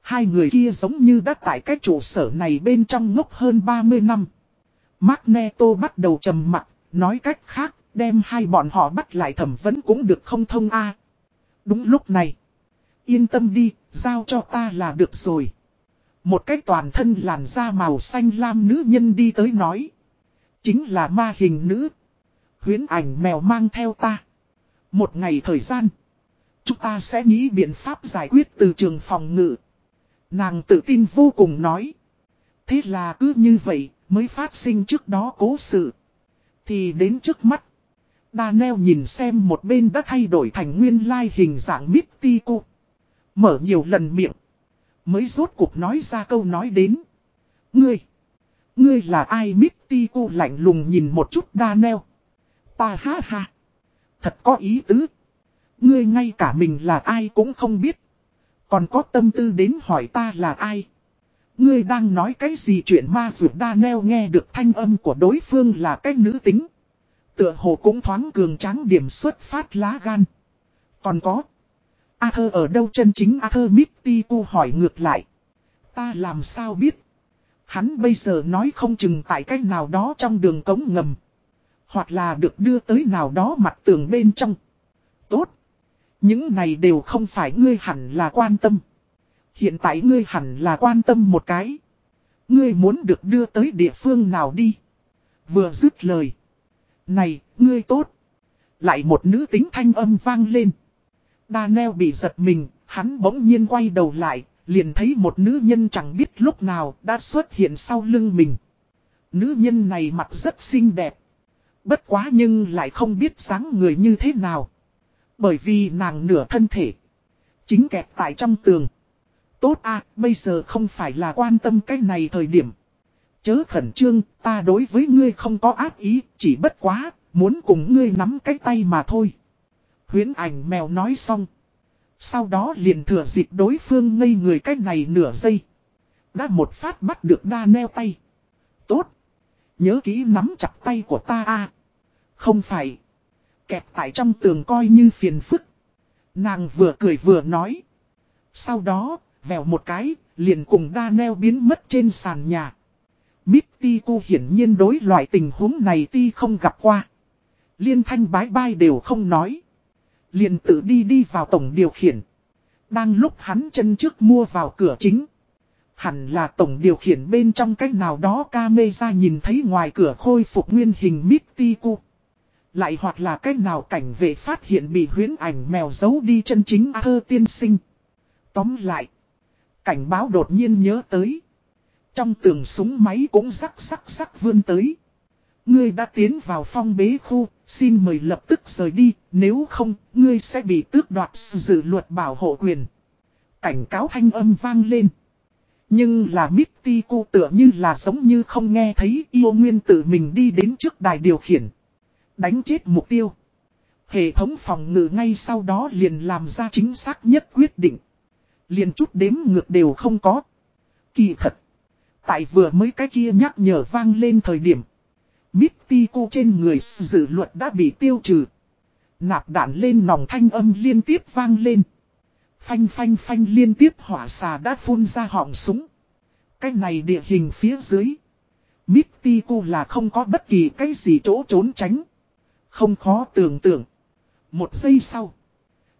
Hai người kia giống như đã tại cái trụ sở này bên trong ngốc hơn 30 năm. Magneto bắt đầu trầm mặt, nói cách khác, đem hai bọn họ bắt lại thẩm vấn cũng được không thông a. Đúng lúc này. Yên tâm đi, giao cho ta là được rồi. Một cái toàn thân làn da màu xanh lam nữ nhân đi tới nói. Chính là ma hình nữ. Huyến ảnh mèo mang theo ta. Một ngày thời gian. Chúng ta sẽ nghĩ biện pháp giải quyết từ trường phòng ngự. Nàng tự tin vô cùng nói. Thế là cứ như vậy mới phát sinh trước đó cố sự. Thì đến trước mắt. Daniel nhìn xem một bên đã thay đổi thành nguyên lai hình dạng Mystico. Mở nhiều lần miệng. Mới rốt cuộc nói ra câu nói đến. Ngươi. Ngươi là ai Mystico lạnh lùng nhìn một chút Daniel. Ta ha ha. Thật có ý tứ. Ngươi ngay cả mình là ai cũng không biết. Còn có tâm tư đến hỏi ta là ai? Ngươi đang nói cái gì chuyện ma rượu Daniel nghe được thanh âm của đối phương là cái nữ tính. Tựa hồ cũng thoáng cường tráng điểm xuất phát lá gan. Còn có. Arthur ở đâu chân chính Arthur cu hỏi ngược lại. Ta làm sao biết. Hắn bây giờ nói không chừng tại cách nào đó trong đường cống ngầm. Hoặc là được đưa tới nào đó mặt tường bên trong. Tốt. Những này đều không phải ngươi hẳn là quan tâm. Hiện tại ngươi hẳn là quan tâm một cái. Ngươi muốn được đưa tới địa phương nào đi. Vừa dứt lời. Này, ngươi tốt. Lại một nữ tính thanh âm vang lên. Daniel bị giật mình, hắn bỗng nhiên quay đầu lại, liền thấy một nữ nhân chẳng biết lúc nào đã xuất hiện sau lưng mình. Nữ nhân này mặt rất xinh đẹp. Bất quá nhưng lại không biết sáng người như thế nào. Bởi vì nàng nửa thân thể. Chính kẹp tại trong tường. Tốt à, bây giờ không phải là quan tâm cái này thời điểm. Chớ khẩn trương, ta đối với ngươi không có ác ý, chỉ bất quá, muốn cùng ngươi nắm cái tay mà thôi. Huyến ảnh mèo nói xong. Sau đó liền thừa dịp đối phương ngây người cái này nửa giây. Đã một phát bắt được đa neo tay. Tốt. Nhớ kỹ nắm chặt tay của ta a Không phải. Kẹp tại trong tường coi như phiền phức. Nàng vừa cười vừa nói. Sau đó, vèo một cái, liền cùng đa neo biến mất trên sàn nhà. Mitty cô hiển nhiên đối loại tình huống này ti không gặp qua. Liên thanh bái bai đều không nói. Liền tự đi đi vào tổng điều khiển. Đang lúc hắn chân trước mua vào cửa chính. Hẳn là tổng điều khiển bên trong cách nào đó camera nhìn thấy ngoài cửa khôi phục nguyên hình Mitty cô. Lại hoặc là cách nào cảnh vệ phát hiện bị huyến ảnh mèo giấu đi chân chính thơ tiên sinh. Tóm lại. Cảnh báo đột nhiên nhớ tới. Trong tường súng máy cũng rắc rắc rắc vươn tới. Ngươi đã tiến vào phong bế khu, xin mời lập tức rời đi, nếu không, ngươi sẽ bị tước đoạt dự luật bảo hộ quyền. Cảnh cáo thanh âm vang lên. Nhưng là Mitty cô tựa như là giống như không nghe thấy yêu nguyên tự mình đi đến trước đài điều khiển. Đánh chết mục tiêu. Hệ thống phòng ngự ngay sau đó liền làm ra chính xác nhất quyết định. Liền chút đếm ngược đều không có. Kỳ thật. Tại vừa mới cái kia nhắc nhở vang lên thời điểm. Mitty cô trên người dự luật đã bị tiêu trừ. Nạp đạn lên nòng thanh âm liên tiếp vang lên. Phanh phanh phanh liên tiếp hỏa xà đã phun ra họng súng. Cái này địa hình phía dưới. Mitty cô là không có bất kỳ cái gì chỗ trốn tránh. Không khó tưởng tượng. Một giây sau.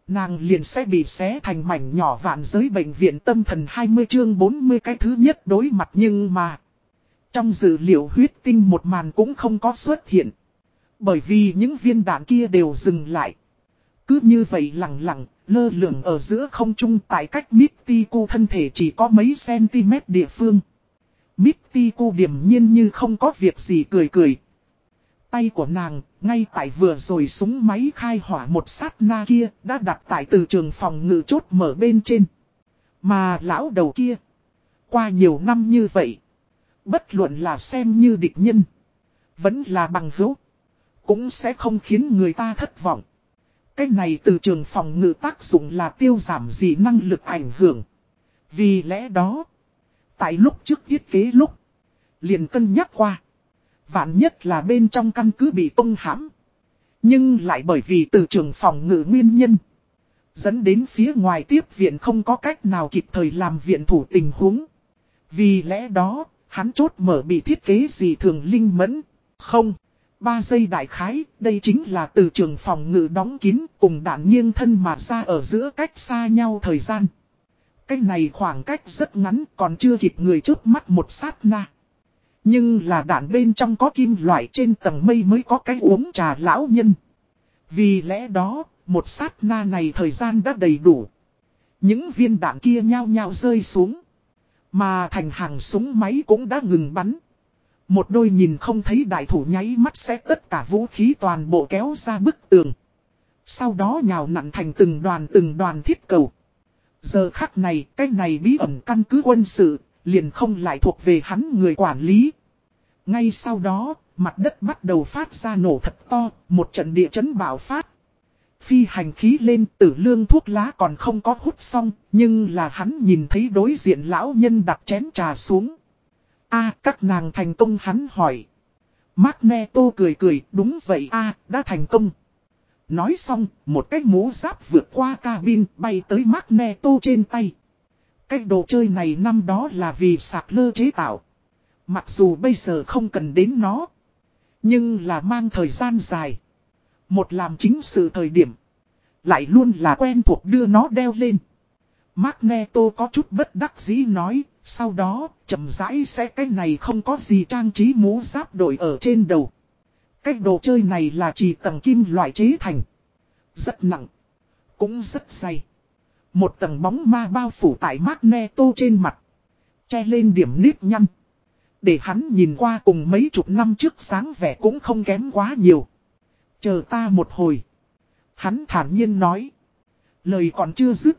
Nàng liền sẽ bị xé thành mảnh nhỏ vạn giới bệnh viện tâm thần 20 chương 40 cái thứ nhất đối mặt nhưng mà. Trong dữ liệu huyết tinh một màn cũng không có xuất hiện. Bởi vì những viên đạn kia đều dừng lại. Cứ như vậy lặng lặng, lơ lửng ở giữa không trung tại cách Mittiku thân thể chỉ có mấy cm địa phương. Mittiku điểm nhiên như không có việc gì cười cười. Tay của nàng, ngay tại vừa rồi súng máy khai hỏa một sát na kia, đã đặt tại từ trường phòng ngự chốt mở bên trên. Mà lão đầu kia, qua nhiều năm như vậy, bất luận là xem như địch nhân, vẫn là bằng hữu, cũng sẽ không khiến người ta thất vọng. Cái này từ trường phòng ngự tác dụng là tiêu giảm gì năng lực ảnh hưởng. Vì lẽ đó, tại lúc trước thiết kế lúc, liền cân nhắc qua. Vạn nhất là bên trong căn cứ bị tung hãm. Nhưng lại bởi vì từ trường phòng ngự nguyên nhân. Dẫn đến phía ngoài tiếp viện không có cách nào kịp thời làm viện thủ tình huống. Vì lẽ đó, hắn chốt mở bị thiết kế gì thường linh mẫn. Không. Ba giây đại khái, đây chính là từ trường phòng ngự đóng kín cùng đạn nghiêng thân mà ra ở giữa cách xa nhau thời gian. Cách này khoảng cách rất ngắn còn chưa kịp người trước mắt một sát na. Nhưng là đạn bên trong có kim loại trên tầng mây mới có cái uống trà lão nhân. Vì lẽ đó, một sát na này thời gian đã đầy đủ. Những viên đạn kia nhao nhao rơi xuống. Mà thành hàng súng máy cũng đã ngừng bắn. Một đôi nhìn không thấy đại thủ nháy mắt sẽ tất cả vũ khí toàn bộ kéo ra bức tường. Sau đó nhào nặn thành từng đoàn từng đoàn thiết cầu. Giờ khắc này, cái này bí ẩn căn cứ quân sự, liền không lại thuộc về hắn người quản lý. Ngay sau đó, mặt đất bắt đầu phát ra nổ thật to, một trận địa chấn bạo phát. Phi hành khí lên tử lương thuốc lá còn không có hút xong, nhưng là hắn nhìn thấy đối diện lão nhân đặt chén trà xuống. a các nàng thành công hắn hỏi. Magneto cười cười, đúng vậy a đã thành công. Nói xong, một cái mũ giáp vượt qua cabin bay tới Magneto trên tay. Cái đồ chơi này năm đó là vì sạc lơ chế tạo. Mặc dù bây giờ không cần đến nó. Nhưng là mang thời gian dài. Một làm chính sự thời điểm. Lại luôn là quen thuộc đưa nó đeo lên. Magneto có chút bất đắc dĩ nói. Sau đó, chậm rãi sẽ cái này không có gì trang trí mũ giáp đổi ở trên đầu. Cái đồ chơi này là chỉ tầng kim loại chế thành. Rất nặng. Cũng rất dày. Một tầng bóng ma bao phủ tại Magneto trên mặt. Che lên điểm nếp nhăn. Để hắn nhìn qua cùng mấy chục năm trước sáng vẻ cũng không kém quá nhiều. Chờ ta một hồi. Hắn thản nhiên nói. Lời còn chưa dứt.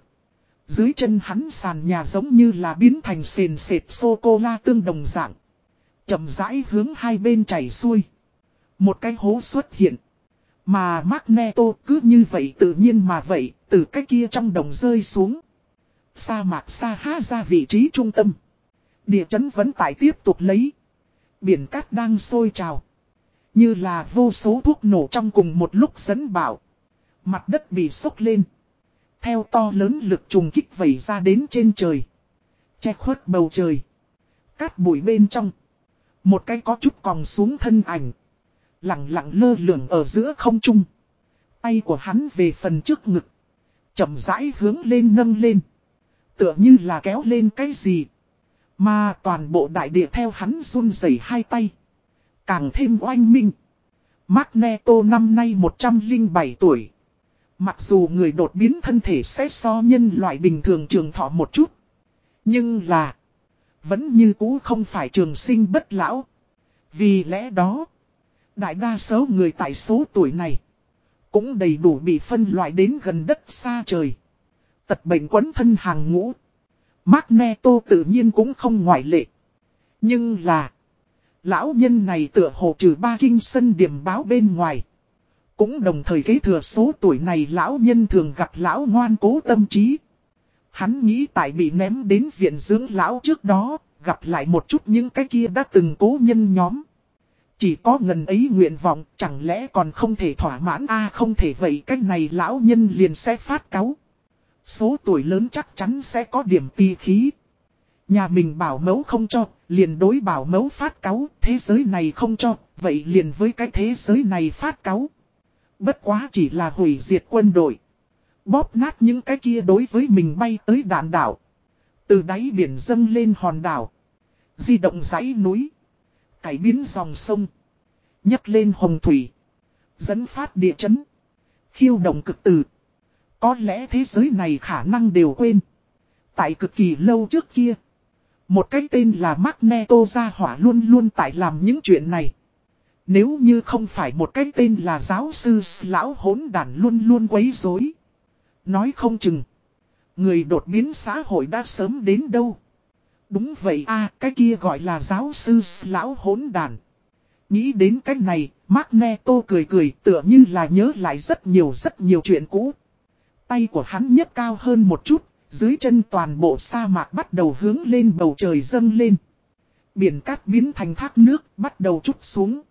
Dưới chân hắn sàn nhà giống như là biến thành sền sệt sô-cô-la tương đồng dạng. chậm rãi hướng hai bên chảy xuôi. Một cái hố xuất hiện. Mà Magneto cứ như vậy tự nhiên mà vậy, từ cái kia trong đồng rơi xuống. Sa mạc Sa Ha ra vị trí trung tâm. Địa chấn vẫn tải tiếp tục lấy. Biển cát đang sôi trào. Như là vô số thuốc nổ trong cùng một lúc dẫn bảo. Mặt đất bị sốc lên. Theo to lớn lực trùng kích vẩy ra đến trên trời. Che khuất bầu trời. Cát bụi bên trong. Một cái có chút còng xuống thân ảnh. Lặng lặng lơ lửng ở giữa không trung. Tay của hắn về phần trước ngực. chậm rãi hướng lên nâng lên. Tựa như là kéo lên cái gì. Mà toàn bộ đại địa theo hắn run rẩy hai tay. Càng thêm oanh minh. Magneto năm nay 107 tuổi. Mặc dù người đột biến thân thể sẽ so nhân loại bình thường trường thọ một chút. Nhưng là. Vẫn như cũ không phải trường sinh bất lão. Vì lẽ đó. Đại đa số người tại số tuổi này. Cũng đầy đủ bị phân loại đến gần đất xa trời. Tật bệnh quấn thân hàng ngũ. Magneto tự nhiên cũng không ngoại lệ. Nhưng là. Lão nhân này tựa hồ trừ ba kinh sân điểm báo bên ngoài. Cũng đồng thời kế thừa số tuổi này lão nhân thường gặp lão ngoan cố tâm trí. Hắn nghĩ tại bị ném đến viện dưỡng lão trước đó, gặp lại một chút những cái kia đã từng cố nhân nhóm. Chỉ có ngần ấy nguyện vọng, chẳng lẽ còn không thể thỏa mãn a không thể vậy cách này lão nhân liền sẽ phát cáu. Số tuổi lớn chắc chắn sẽ có điểm ti khí. Nhà mình bảo mẫu không cho, liền đối bảo mẫu phát cáu, thế giới này không cho, vậy liền với cái thế giới này phát cáu. Bất quá chỉ là hủy diệt quân đội. Bóp nát những cái kia đối với mình bay tới đạn đảo. Từ đáy biển dâng lên hòn đảo. Di động dãy núi. Cải biến dòng sông. nhấc lên hồng thủy. Dẫn phát địa chấn. Khiêu động cực tử. Có lẽ thế giới này khả năng đều quên. Tại cực kỳ lâu trước kia. Một cái tên là Magneto gia hỏa luôn luôn tại làm những chuyện này. Nếu như không phải một cái tên là giáo sư lão hốn đàn luôn luôn quấy rối, Nói không chừng. Người đột biến xã hội đã sớm đến đâu. Đúng vậy a cái kia gọi là giáo sư lão hỗn đàn. Nghĩ đến cách này, Magneto cười cười tựa như là nhớ lại rất nhiều rất nhiều chuyện cũ. Tay của hắn nhấc cao hơn một chút, dưới chân toàn bộ sa mạc bắt đầu hướng lên bầu trời dâng lên. Biển cát biến thành thác nước, bắt đầu chút xuống.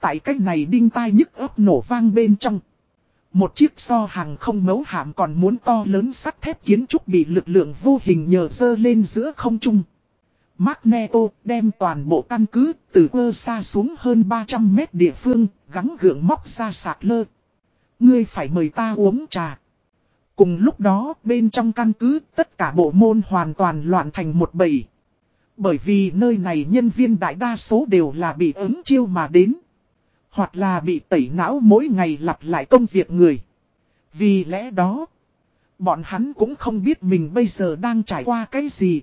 Tại cách này đinh tai nhức ấp nổ vang bên trong. Một chiếc so hàng không mấu hạm còn muốn to lớn sắt thép kiến trúc bị lực lượng vô hình nhờ dơ lên giữa không trung. Magneto đem toàn bộ căn cứ từ quơ xa xuống hơn 300 mét địa phương, gắn gượng móc ra sạc lơ. Ngươi phải mời ta uống trà. Cùng lúc đó, bên trong căn cứ, tất cả bộ môn hoàn toàn loạn thành một bầy. Bởi vì nơi này nhân viên đại đa số đều là bị ứng chiêu mà đến. Hoặc là bị tẩy não mỗi ngày lặp lại công việc người. Vì lẽ đó, bọn hắn cũng không biết mình bây giờ đang trải qua cái gì.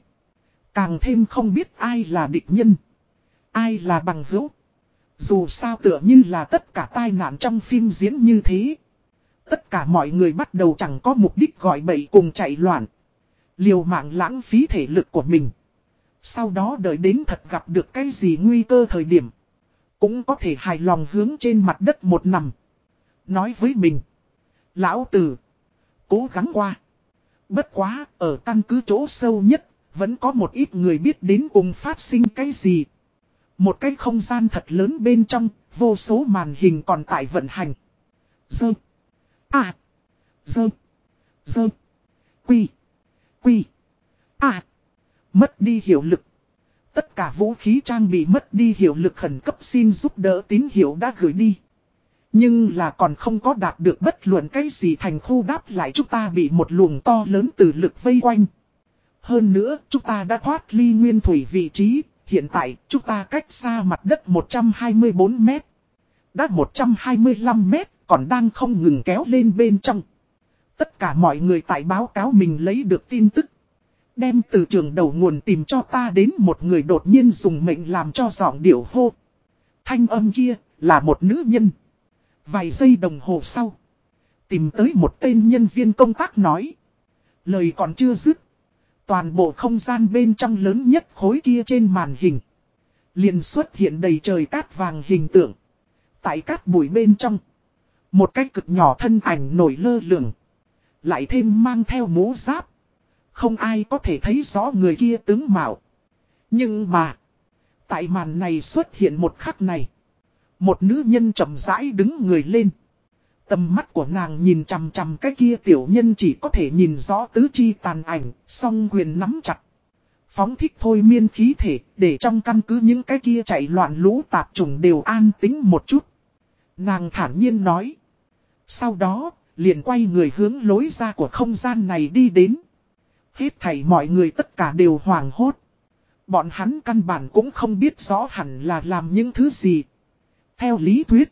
Càng thêm không biết ai là địch nhân. Ai là bằng hữu. Dù sao tựa như là tất cả tai nạn trong phim diễn như thế. Tất cả mọi người bắt đầu chẳng có mục đích gọi bậy cùng chạy loạn. Liều mạng lãng phí thể lực của mình. Sau đó đợi đến thật gặp được cái gì nguy cơ thời điểm. Cũng có thể hài lòng hướng trên mặt đất một nằm. Nói với mình. Lão tử. Cố gắng qua. Bất quá, ở căn cứ chỗ sâu nhất, vẫn có một ít người biết đến cùng phát sinh cái gì. Một cái không gian thật lớn bên trong, vô số màn hình còn tại vận hành. Dơ. À. Dơ. Dơ. Quy. Quy. À. Mất đi hiệu lực. Tất cả vũ khí trang bị mất đi hiệu lực khẩn cấp xin giúp đỡ tín hiệu đã gửi đi. Nhưng là còn không có đạt được bất luận cái gì thành khu đáp lại chúng ta bị một luồng to lớn từ lực vây quanh. Hơn nữa, chúng ta đã thoát ly nguyên thủy vị trí, hiện tại chúng ta cách xa mặt đất 124 mét. Đã 125 mét, còn đang không ngừng kéo lên bên trong. Tất cả mọi người tại báo cáo mình lấy được tin tức. Đem từ trường đầu nguồn tìm cho ta đến một người đột nhiên dùng mệnh làm cho giọng điệu hô. Thanh âm kia là một nữ nhân. Vài giây đồng hồ sau. Tìm tới một tên nhân viên công tác nói. Lời còn chưa dứt. Toàn bộ không gian bên trong lớn nhất khối kia trên màn hình. liền xuất hiện đầy trời cát vàng hình tượng. Tại cát bụi bên trong. Một cái cực nhỏ thân ảnh nổi lơ lửng. Lại thêm mang theo mũ giáp. Không ai có thể thấy rõ người kia tướng mạo. Nhưng mà. Tại màn này xuất hiện một khắc này. Một nữ nhân chậm rãi đứng người lên. Tầm mắt của nàng nhìn chằm chằm cái kia tiểu nhân chỉ có thể nhìn rõ tứ chi tàn ảnh, song quyền nắm chặt. Phóng thích thôi miên khí thể, để trong căn cứ những cái kia chạy loạn lũ tạp trùng đều an tính một chút. Nàng thản nhiên nói. Sau đó, liền quay người hướng lối ra của không gian này đi đến. Hết thảy mọi người tất cả đều hoảng hốt. Bọn hắn căn bản cũng không biết rõ hẳn là làm những thứ gì. Theo lý thuyết,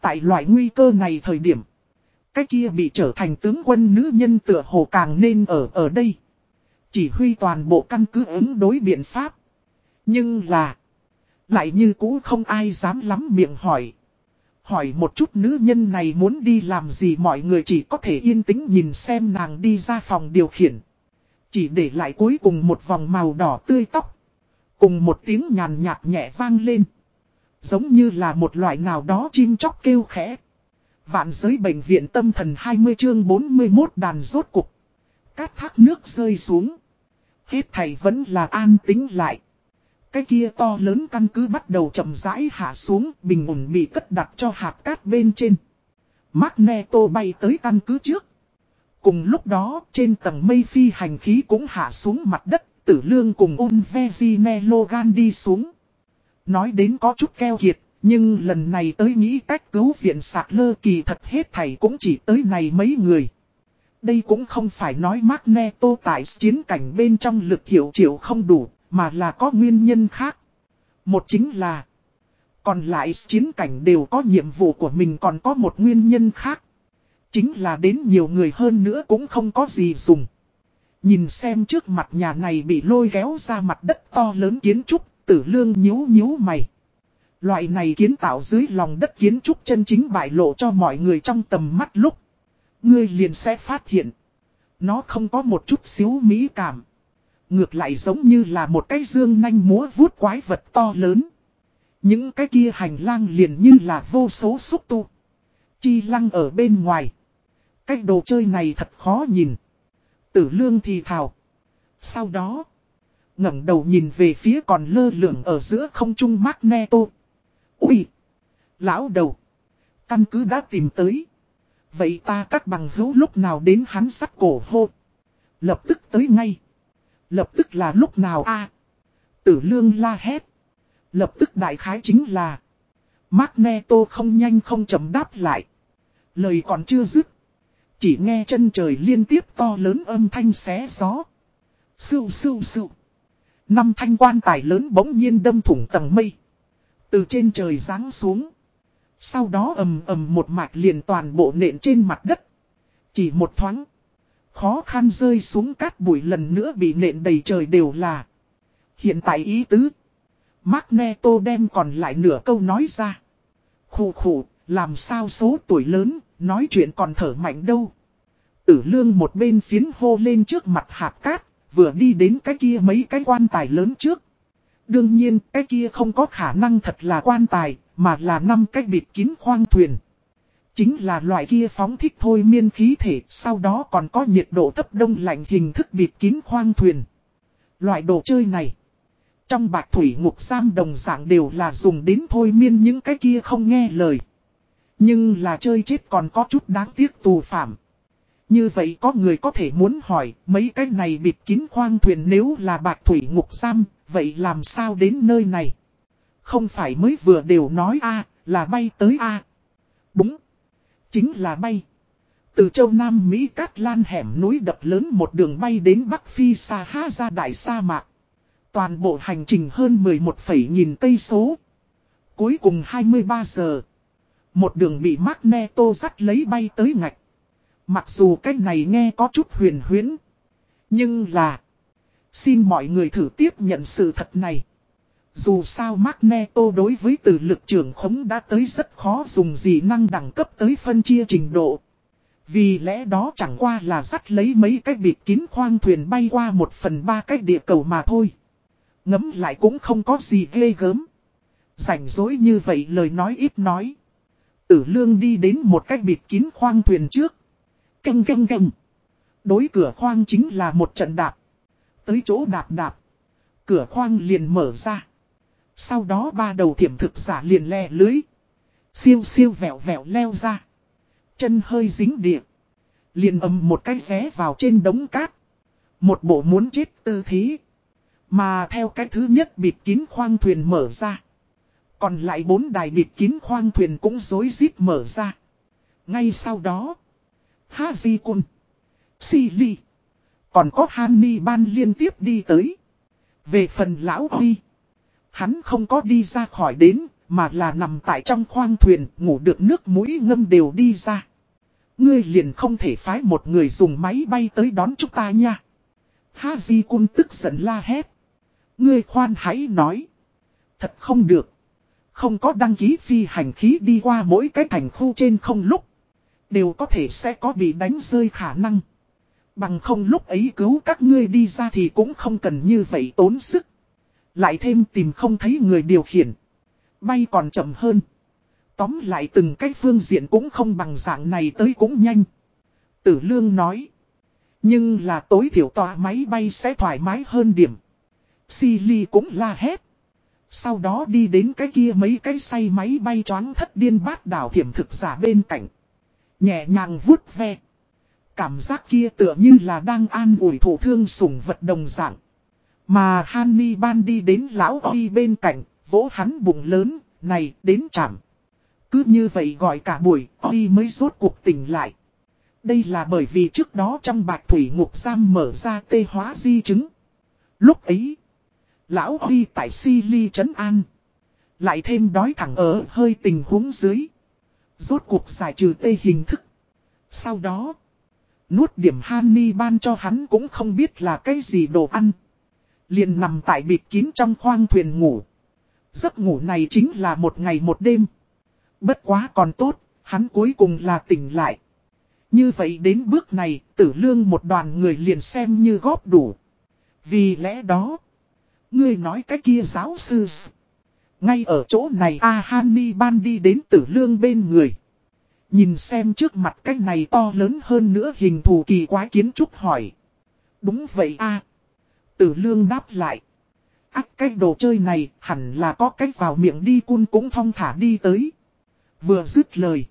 tại loại nguy cơ này thời điểm, cái kia bị trở thành tướng quân nữ nhân tựa hồ càng nên ở ở đây. Chỉ huy toàn bộ căn cứ ứng đối biện pháp. Nhưng là, lại như cũ không ai dám lắm miệng hỏi. Hỏi một chút nữ nhân này muốn đi làm gì mọi người chỉ có thể yên tĩnh nhìn xem nàng đi ra phòng điều khiển. Chỉ để lại cuối cùng một vòng màu đỏ tươi tóc. Cùng một tiếng nhàn nhạt nhẹ vang lên. Giống như là một loại nào đó chim chóc kêu khẽ. Vạn giới bệnh viện tâm thần 20 chương 41 đàn rốt cục. Cát thác nước rơi xuống. Hết thầy vẫn là an tính lại. Cái kia to lớn căn cứ bắt đầu chậm rãi hạ xuống, bình ổn bị cất đặt cho hạt cát bên trên. Magneto bay tới căn cứ trước. Cùng lúc đó, trên tầng mây phi hành khí cũng hạ xuống mặt đất, tử lương cùng ôn Vezine Logan đi xuống. Nói đến có chút keo kiệt, nhưng lần này tới nghĩ cách cứu viện sạc lơ kỳ thật hết thảy cũng chỉ tới này mấy người. Đây cũng không phải nói Magneto tại chiến cảnh bên trong lực hiệu triệu không đủ, mà là có nguyên nhân khác. Một chính là, còn lại chiến cảnh đều có nhiệm vụ của mình còn có một nguyên nhân khác. Chính là đến nhiều người hơn nữa cũng không có gì dùng. Nhìn xem trước mặt nhà này bị lôi kéo ra mặt đất to lớn kiến trúc, tử lương nhíu nhíu mày. Loại này kiến tạo dưới lòng đất kiến trúc chân chính bại lộ cho mọi người trong tầm mắt lúc. Ngươi liền sẽ phát hiện. Nó không có một chút xíu mỹ cảm. Ngược lại giống như là một cái dương nanh múa vuốt quái vật to lớn. Những cái kia hành lang liền như là vô số xúc tu. Chi lăng ở bên ngoài. Cái đồ chơi này thật khó nhìn. Tử lương thì thào. Sau đó ngẩng đầu nhìn về phía còn lơ lửng ở giữa không trung Magneto. Ui! Lão đầu! Căn cứ đã tìm tới. Vậy ta các bằng hữu lúc nào đến hắn sắt cổ hô. Lập tức tới ngay. Lập tức là lúc nào a Tử lương la hét. Lập tức đại khái chính là. Magneto không nhanh không chậm đáp lại. Lời còn chưa dứt. Chỉ nghe chân trời liên tiếp to lớn âm thanh xé gió. Sưu sưu sưu. Năm thanh quan tài lớn bỗng nhiên đâm thủng tầng mây. Từ trên trời giáng xuống. Sau đó ầm ầm một mạch liền toàn bộ nện trên mặt đất. Chỉ một thoáng. Khó khăn rơi xuống cát bụi lần nữa bị nện đầy trời đều là. Hiện tại ý tứ. Magneto đem còn lại nửa câu nói ra. Khủ khủ, làm sao số tuổi lớn, nói chuyện còn thở mạnh đâu. Tử lương một bên phiến hô lên trước mặt hạt cát, vừa đi đến cái kia mấy cái quan tài lớn trước. Đương nhiên, cái kia không có khả năng thật là quan tài, mà là năm cái bịt kín khoang thuyền. Chính là loại kia phóng thích thôi miên khí thể, sau đó còn có nhiệt độ thấp đông lạnh hình thức bịt kín khoang thuyền. Loại đồ chơi này, trong bạc thủy ngục giam đồng dạng đều là dùng đến thôi miên những cái kia không nghe lời. Nhưng là chơi chết còn có chút đáng tiếc tù phạm. Như vậy có người có thể muốn hỏi, mấy cái này bịt kín khoang thuyền nếu là bạc thủy ngục giam, vậy làm sao đến nơi này? Không phải mới vừa đều nói a là bay tới a Đúng. Chính là bay. Từ châu Nam Mỹ Cát Lan hẻm núi đập lớn một đường bay đến Bắc Phi xa Ha ra đại sa mạc. Toàn bộ hành trình hơn 11 nghìn cây số. Cuối cùng 23 giờ. Một đường bị Magneto dắt lấy bay tới ngạch. Mặc dù cách này nghe có chút huyền huyến. Nhưng là. Xin mọi người thử tiếp nhận sự thật này. Dù sao Magneto đối với từ lực trưởng khống đã tới rất khó dùng gì năng đẳng cấp tới phân chia trình độ. Vì lẽ đó chẳng qua là dắt lấy mấy cái bịt kín khoang thuyền bay qua một phần ba cái địa cầu mà thôi. Ngấm lại cũng không có gì ghê gớm. Rảnh rỗi như vậy lời nói ít nói. Tử lương đi đến một cái bịt kín khoang thuyền trước. Canh canh canh. Đối cửa khoang chính là một trận đạp. Tới chỗ đạp đạp. Cửa khoang liền mở ra. Sau đó ba đầu thiểm thực giả liền le lưới. Siêu siêu vẹo vẹo leo ra. Chân hơi dính địa. Liền ầm một cái ré vào trên đống cát. Một bộ muốn chết tư thế. Mà theo cái thứ nhất bịt kín khoang thuyền mở ra. Còn lại bốn đài bịt kín khoang thuyền cũng rối rít mở ra. Ngay sau đó. Haji Kun. Silly. Còn có Hanni Ban liên tiếp đi tới. Về phần lão Huy. Hắn không có đi ra khỏi đến, mà là nằm tại trong khoang thuyền, ngủ được nước mũi ngâm đều đi ra. Ngươi liền không thể phái một người dùng máy bay tới đón chúng ta nha. Haji Kun tức giận la hét. Ngươi khoan hãy nói. Thật không được. Không có đăng ký phi hành khí đi qua mỗi cái thành khu trên không lúc. Đều có thể sẽ có bị đánh rơi khả năng. Bằng không lúc ấy cứu các ngươi đi ra thì cũng không cần như vậy tốn sức. Lại thêm tìm không thấy người điều khiển. Bay còn chậm hơn. Tóm lại từng cái phương diện cũng không bằng dạng này tới cũng nhanh. Tử Lương nói. Nhưng là tối thiểu tòa máy bay sẽ thoải mái hơn điểm. Silly cũng la hét. Sau đó đi đến cái kia mấy cái say máy bay choáng thất điên bát đảo thiểm thực giả bên cạnh. Nhẹ nhàng vuốt ve. Cảm giác kia tựa như là đang an ủi thổ thương sủng vật đồng dạng. Mà Hanni ban đi đến lão Huy bên cạnh, vỗ hắn bụng lớn, này, đến chạm. Cứ như vậy gọi cả buổi, Huy mới rốt cuộc tỉnh lại. Đây là bởi vì trước đó trong bạch thủy ngục giam mở ra tê hóa di chứng. Lúc ấy, lão Huy tại si ly trấn an. Lại thêm đói thẳng ở hơi tình huống dưới. Rốt cuộc giải trừ tê hình thức. Sau đó, nuốt điểm honey ban cho hắn cũng không biết là cái gì đồ ăn. Liền nằm tại bịt kín trong khoang thuyền ngủ. Giấc ngủ này chính là một ngày một đêm. Bất quá còn tốt, hắn cuối cùng là tỉnh lại. Như vậy đến bước này, tử lương một đoàn người liền xem như góp đủ. Vì lẽ đó, ngươi nói cái kia giáo sư ngay ở chỗ này Ahani ban đi đến tử lương bên người. Nhìn xem trước mặt cái này to lớn hơn nữa hình thù kỳ quái kiến trúc hỏi. Đúng vậy a Tử lương đáp lại. Ác cái đồ chơi này hẳn là có cách vào miệng đi cun cũng thong thả đi tới. Vừa dứt lời.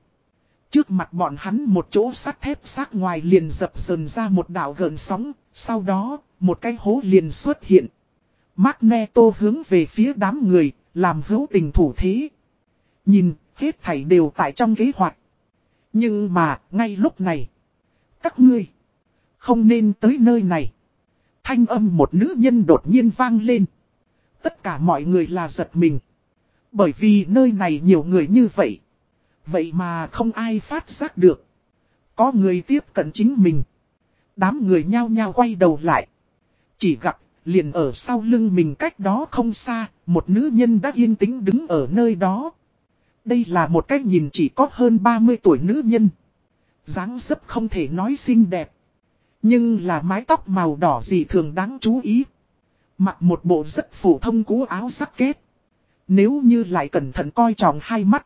Trước mặt bọn hắn một chỗ sắt thép xác ngoài liền dập dần ra một đảo gần sóng, sau đó, một cái hố liền xuất hiện. Magneto hướng về phía đám người, làm hữu tình thủ thế. Nhìn, hết thảy đều tại trong kế hoạch. Nhưng mà, ngay lúc này, các ngươi, không nên tới nơi này. Thanh âm một nữ nhân đột nhiên vang lên. Tất cả mọi người là giật mình. Bởi vì nơi này nhiều người như vậy. Vậy mà không ai phát giác được. Có người tiếp cận chính mình. Đám người nhao nhao quay đầu lại. Chỉ gặp, liền ở sau lưng mình cách đó không xa, một nữ nhân đã yên tĩnh đứng ở nơi đó. Đây là một cách nhìn chỉ có hơn 30 tuổi nữ nhân. dáng dấp không thể nói xinh đẹp. Nhưng là mái tóc màu đỏ gì thường đáng chú ý. Mặc một bộ rất phổ thông cú áo sắc kết. Nếu như lại cẩn thận coi trọng hai mắt.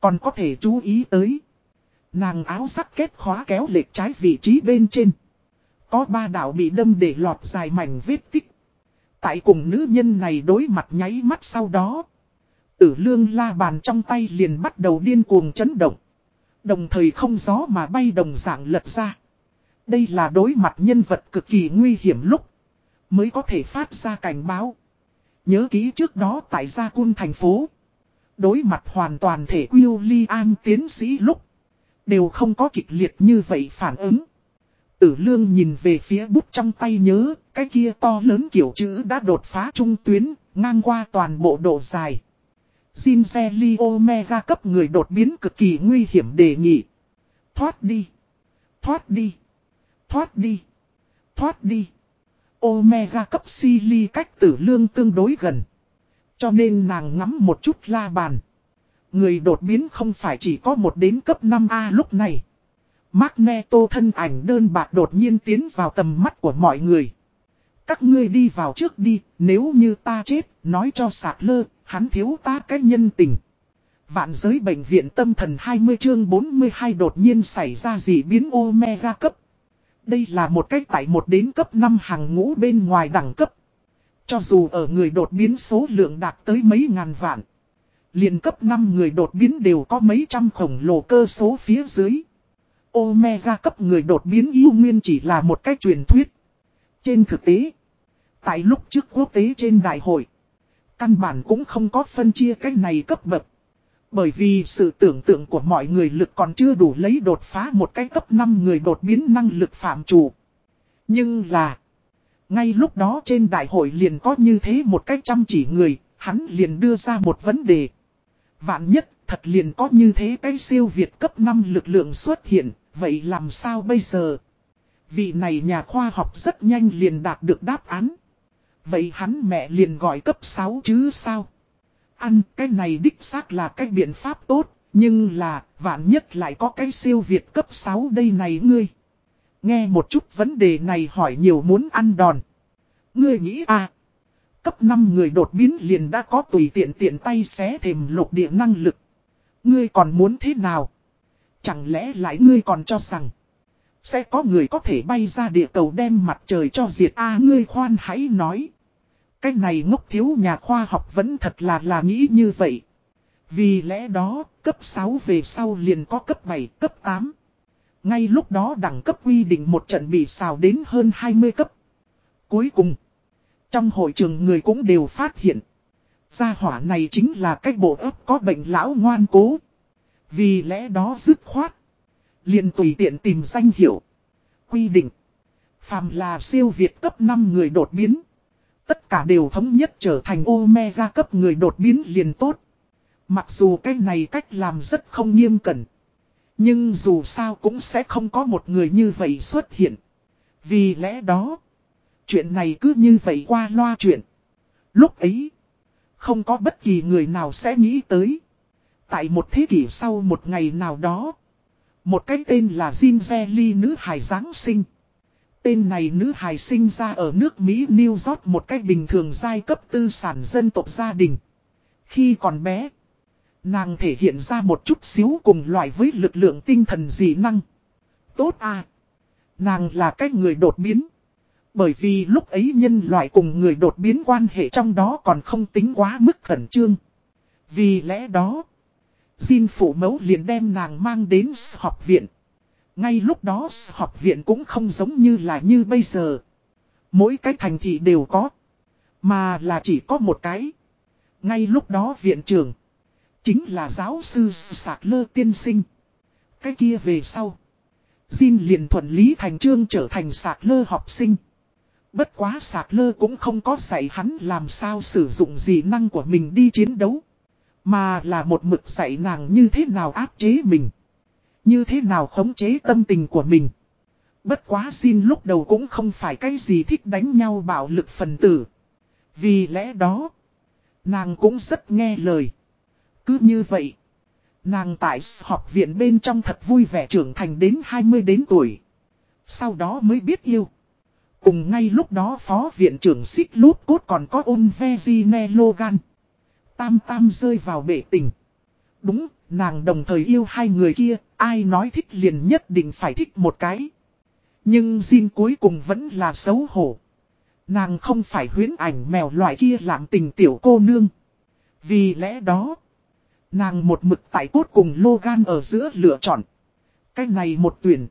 Còn có thể chú ý tới. Nàng áo sắc kết khóa kéo lệch trái vị trí bên trên. Có ba đạo bị đâm để lọt dài mảnh vết tích. Tại cùng nữ nhân này đối mặt nháy mắt sau đó. Tử lương la bàn trong tay liền bắt đầu điên cuồng chấn động. Đồng thời không gió mà bay đồng dạng lật ra. Đây là đối mặt nhân vật cực kỳ nguy hiểm lúc. Mới có thể phát ra cảnh báo. Nhớ ký trước đó tại Gia Cun thành phố. Đối mặt hoàn toàn thể William tiến sĩ lúc. Đều không có kịch liệt như vậy phản ứng. Tử lương nhìn về phía bút trong tay nhớ, cái kia to lớn kiểu chữ đã đột phá trung tuyến, ngang qua toàn bộ độ dài. Zinzeli Omega cấp người đột biến cực kỳ nguy hiểm đề nghị. Thoát đi. Thoát đi. Thoát đi. Thoát đi. Omega cấp Sili cách tử lương tương đối gần. Cho nên nàng ngắm một chút la bàn. Người đột biến không phải chỉ có một đến cấp 5A lúc này. Magneto thân ảnh đơn bạc đột nhiên tiến vào tầm mắt của mọi người. Các ngươi đi vào trước đi, nếu như ta chết, nói cho sạc lơ, hắn thiếu ta cái nhân tình. Vạn giới bệnh viện tâm thần 20 chương 42 đột nhiên xảy ra gì biến omega cấp. Đây là một cách tại một đến cấp 5 hàng ngũ bên ngoài đẳng cấp. Cho dù ở người đột biến số lượng đạt tới mấy ngàn vạn. liền cấp 5 người đột biến đều có mấy trăm khổng lồ cơ số phía dưới. Omega cấp người đột biến yêu nguyên chỉ là một cách truyền thuyết. Trên thực tế, tại lúc trước quốc tế trên đại hội, căn bản cũng không có phân chia cách này cấp bậc. Bởi vì sự tưởng tượng của mọi người lực còn chưa đủ lấy đột phá một cái cấp 5 người đột biến năng lực phạm chủ. Nhưng là, ngay lúc đó trên đại hội liền có như thế một cách chăm chỉ người, hắn liền đưa ra một vấn đề. Vạn nhất, thật liền có như thế cái siêu việt cấp 5 lực lượng xuất hiện, vậy làm sao bây giờ? Vị này nhà khoa học rất nhanh liền đạt được đáp án. Vậy hắn mẹ liền gọi cấp 6 chứ sao? Ăn cái này đích xác là cái biện pháp tốt, nhưng là vạn nhất lại có cái siêu việt cấp 6 đây này ngươi. Nghe một chút vấn đề này hỏi nhiều muốn ăn đòn. Ngươi nghĩ à, cấp 5 người đột biến liền đã có tùy tiện tiện tay xé thềm lục địa năng lực. Ngươi còn muốn thế nào? Chẳng lẽ lại ngươi còn cho rằng Sẽ có người có thể bay ra địa cầu đem mặt trời cho diệt? A à, ngươi khoan hãy nói. Cái này ngốc thiếu nhà khoa học vẫn thật là là nghĩ như vậy. Vì lẽ đó cấp 6 về sau liền có cấp 7 cấp 8 Ngay lúc đó đẳng cấp quy định một trận bị xào đến hơn 20 cấp. Cuối cùng Trong hội trường người cũng đều phát hiện. Gia hỏa này chính là cách bộ ấp có bệnh lão ngoan cố vì lẽ đó dứt khoát. liền tùy tiện tìm danh hiệu. Quy định. Phàm là siêu việt cấp 5 người đột biến. Tất cả đều thống nhất trở thành Omega cấp người đột biến liền tốt. Mặc dù cái này cách làm rất không nghiêm cẩn. Nhưng dù sao cũng sẽ không có một người như vậy xuất hiện. Vì lẽ đó. Chuyện này cứ như vậy qua loa chuyện. Lúc ấy. Không có bất kỳ người nào sẽ nghĩ tới. Tại một thế kỷ sau một ngày nào đó, một cái tên là Zinzeli nữ hài Giáng sinh. Tên này nữ hài sinh ra ở nước Mỹ New York một cách bình thường giai cấp tư sản dân tộc gia đình. Khi còn bé, nàng thể hiện ra một chút xíu cùng loại với lực lượng tinh thần dị năng. Tốt à! Nàng là cái người đột biến. Bởi vì lúc ấy nhân loại cùng người đột biến quan hệ trong đó còn không tính quá mức khẩn trương. Vì lẽ đó, Jin phụ mẫu liền đem nàng mang đến học viện. Ngay lúc đó học viện cũng không giống như là như bây giờ. Mỗi cái thành thị đều có. Mà là chỉ có một cái. Ngay lúc đó viện trưởng. Chính là giáo sư Sạc Lơ tiên sinh. Cái kia về sau. Jin liền thuận lý thành trương trở thành Sạc Lơ học sinh. Bất quá Sạc Lơ cũng không có dạy hắn làm sao sử dụng gì năng của mình đi chiến đấu. Mà là một mực dạy nàng như thế nào áp chế mình. Như thế nào khống chế tâm tình của mình. Bất quá xin lúc đầu cũng không phải cái gì thích đánh nhau bạo lực phần tử. Vì lẽ đó, nàng cũng rất nghe lời. Cứ như vậy, nàng tại học viện bên trong thật vui vẻ trưởng thành đến 20 đến tuổi. Sau đó mới biết yêu. Cùng ngay lúc đó phó viện trưởng xích lút cốt còn có ôn ve Logan. Tam Tam rơi vào bể tình. Đúng, nàng đồng thời yêu hai người kia, ai nói thích liền nhất định phải thích một cái. Nhưng Jin cuối cùng vẫn là xấu hổ. Nàng không phải huyến ảnh mèo loại kia lãng tình tiểu cô nương. Vì lẽ đó, nàng một mực tại cốt cùng Logan ở giữa lựa chọn. Cái này một tuyển,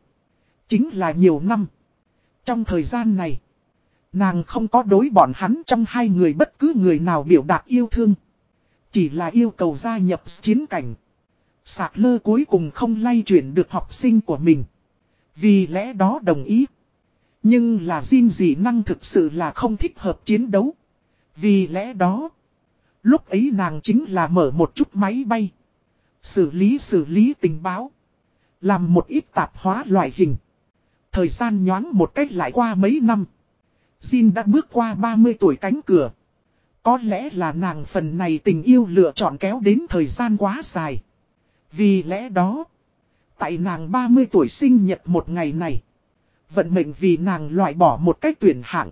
chính là nhiều năm. Trong thời gian này, Nàng không có đối bọn hắn trong hai người bất cứ người nào biểu đạt yêu thương. Chỉ là yêu cầu gia nhập chiến cảnh. Sạc lơ cuối cùng không lay chuyển được học sinh của mình. Vì lẽ đó đồng ý. Nhưng là Jin dị năng thực sự là không thích hợp chiến đấu. Vì lẽ đó, lúc ấy nàng chính là mở một chút máy bay. Xử lý xử lý tình báo. Làm một ít tạp hóa loại hình. Thời gian nhoáng một cách lại qua mấy năm. Jin đã bước qua 30 tuổi cánh cửa. Có lẽ là nàng phần này tình yêu lựa chọn kéo đến thời gian quá dài. Vì lẽ đó, tại nàng 30 tuổi sinh nhật một ngày này, vận mệnh vì nàng loại bỏ một cách tuyển hạng.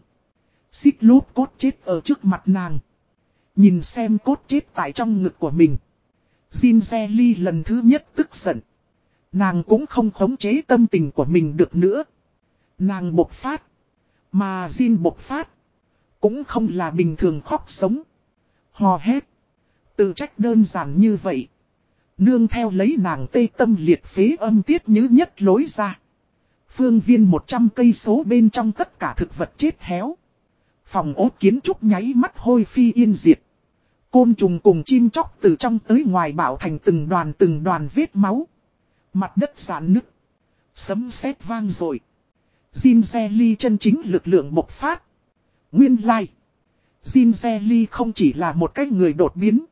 Xích lúp cốt chết ở trước mặt nàng. Nhìn xem cốt chết tại trong ngực của mình. Jin Zelly lần thứ nhất tức giận. Nàng cũng không khống chế tâm tình của mình được nữa. Nàng bộc phát. Mà Jin bộc phát. Cũng không là bình thường khóc sống. Hò hét. Tự trách đơn giản như vậy. Nương theo lấy nàng tê tâm liệt phế âm tiết như nhất lối ra. Phương viên 100 cây số bên trong tất cả thực vật chết héo. Phòng ốt kiến trúc nháy mắt hôi phi yên diệt. Côn trùng cùng chim chóc từ trong tới ngoài bảo thành từng đoàn từng đoàn vết máu. Mặt đất giãn nứt. Sấm sét vang rồi. Jin Zelly chân chính lực lượng bộc phát. Nguyên lai. Like. Jin Zelly không chỉ là một cái người đột biến.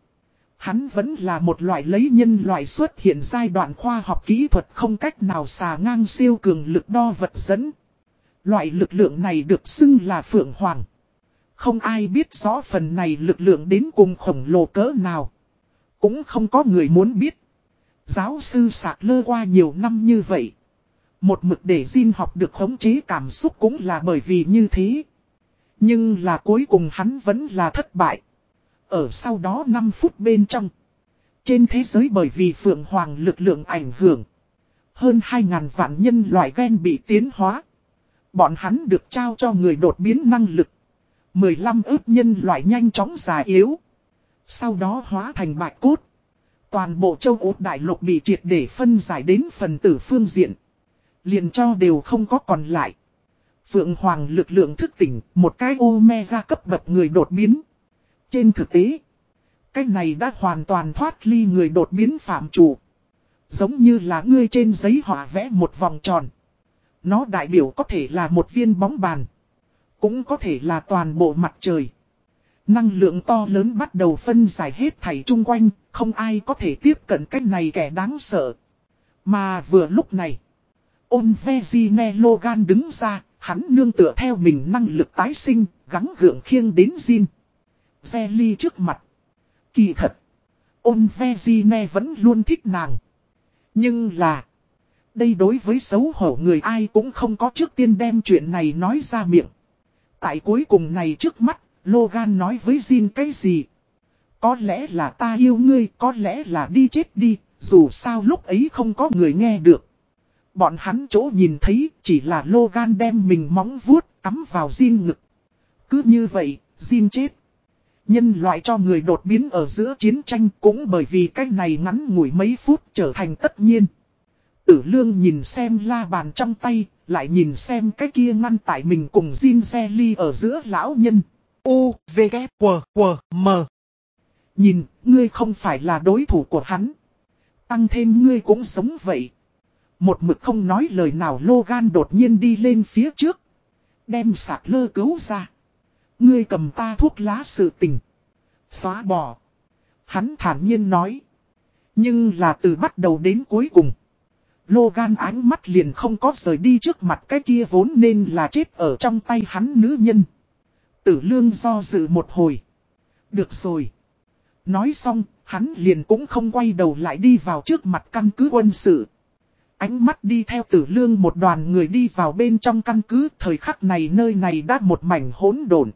Hắn vẫn là một loại lấy nhân loại xuất hiện giai đoạn khoa học kỹ thuật không cách nào xà ngang siêu cường lực đo vật dẫn. Loại lực lượng này được xưng là Phượng Hoàng. Không ai biết rõ phần này lực lượng đến cùng khổng lồ cỡ nào. Cũng không có người muốn biết. Giáo sư sạc lơ qua nhiều năm như vậy. Một mực để Jin học được khống chế cảm xúc cũng là bởi vì như thế. Nhưng là cuối cùng hắn vẫn là thất bại. Ở sau đó 5 phút bên trong. Trên thế giới bởi vì Phượng Hoàng lực lượng ảnh hưởng. Hơn 2.000 vạn nhân loại gen bị tiến hóa. Bọn hắn được trao cho người đột biến năng lực. 15 ước nhân loại nhanh chóng già yếu. Sau đó hóa thành bạch cốt. Toàn bộ châu Úc đại lục bị triệt để phân giải đến phần tử phương diện. Liền cho đều không có còn lại. Phượng Hoàng lực lượng thức tỉnh, một cái omega cấp bậc người đột biến. Trên thực tế, cái này đã hoàn toàn thoát ly người đột biến phạm chủ. Giống như là ngươi trên giấy họa vẽ một vòng tròn. Nó đại biểu có thể là một viên bóng bàn. Cũng có thể là toàn bộ mặt trời. Năng lượng to lớn bắt đầu phân giải hết thảy chung quanh, không ai có thể tiếp cận cách này kẻ đáng sợ. Mà vừa lúc này, ôn ve Logan đứng ra, hắn nương tựa theo mình năng lực tái sinh, gắng gượng khiêng đến Jin. Zelly trước mặt. Kỳ thật, ôn Vezine vẫn luôn thích nàng. Nhưng là, đây đối với xấu hổ người ai cũng không có trước tiên đem chuyện này nói ra miệng. Tại cuối cùng này trước mắt, Logan nói với Jin cái gì? Có lẽ là ta yêu ngươi, có lẽ là đi chết đi, dù sao lúc ấy không có người nghe được. Bọn hắn chỗ nhìn thấy chỉ là Logan đem mình móng vuốt cắm vào Jin ngực. Cứ như vậy, Jin chết. Nhân loại cho người đột biến ở giữa chiến tranh cũng bởi vì cái này ngắn ngủi mấy phút trở thành tất nhiên. Tử lương nhìn xem la bàn trong tay, lại nhìn xem cái kia ngăn tại mình cùng Jin Zelly ở giữa lão nhân. U, V, K, W, W, M. Nhìn, ngươi không phải là đối thủ của hắn. Tăng thêm ngươi cũng sống vậy. Một mực không nói lời nào Logan đột nhiên đi lên phía trước. Đem sạc lơ cứu ra. Ngươi cầm ta thuốc lá sự tình. Xóa bỏ. Hắn thản nhiên nói. Nhưng là từ bắt đầu đến cuối cùng. Logan ánh mắt liền không có rời đi trước mặt cái kia vốn nên là chết ở trong tay hắn nữ nhân. Tử lương do dự một hồi. Được rồi. Nói xong, hắn liền cũng không quay đầu lại đi vào trước mặt căn cứ quân sự. Ánh mắt đi theo tử lương một đoàn người đi vào bên trong căn cứ thời khắc này nơi này đã một mảnh hỗn độn.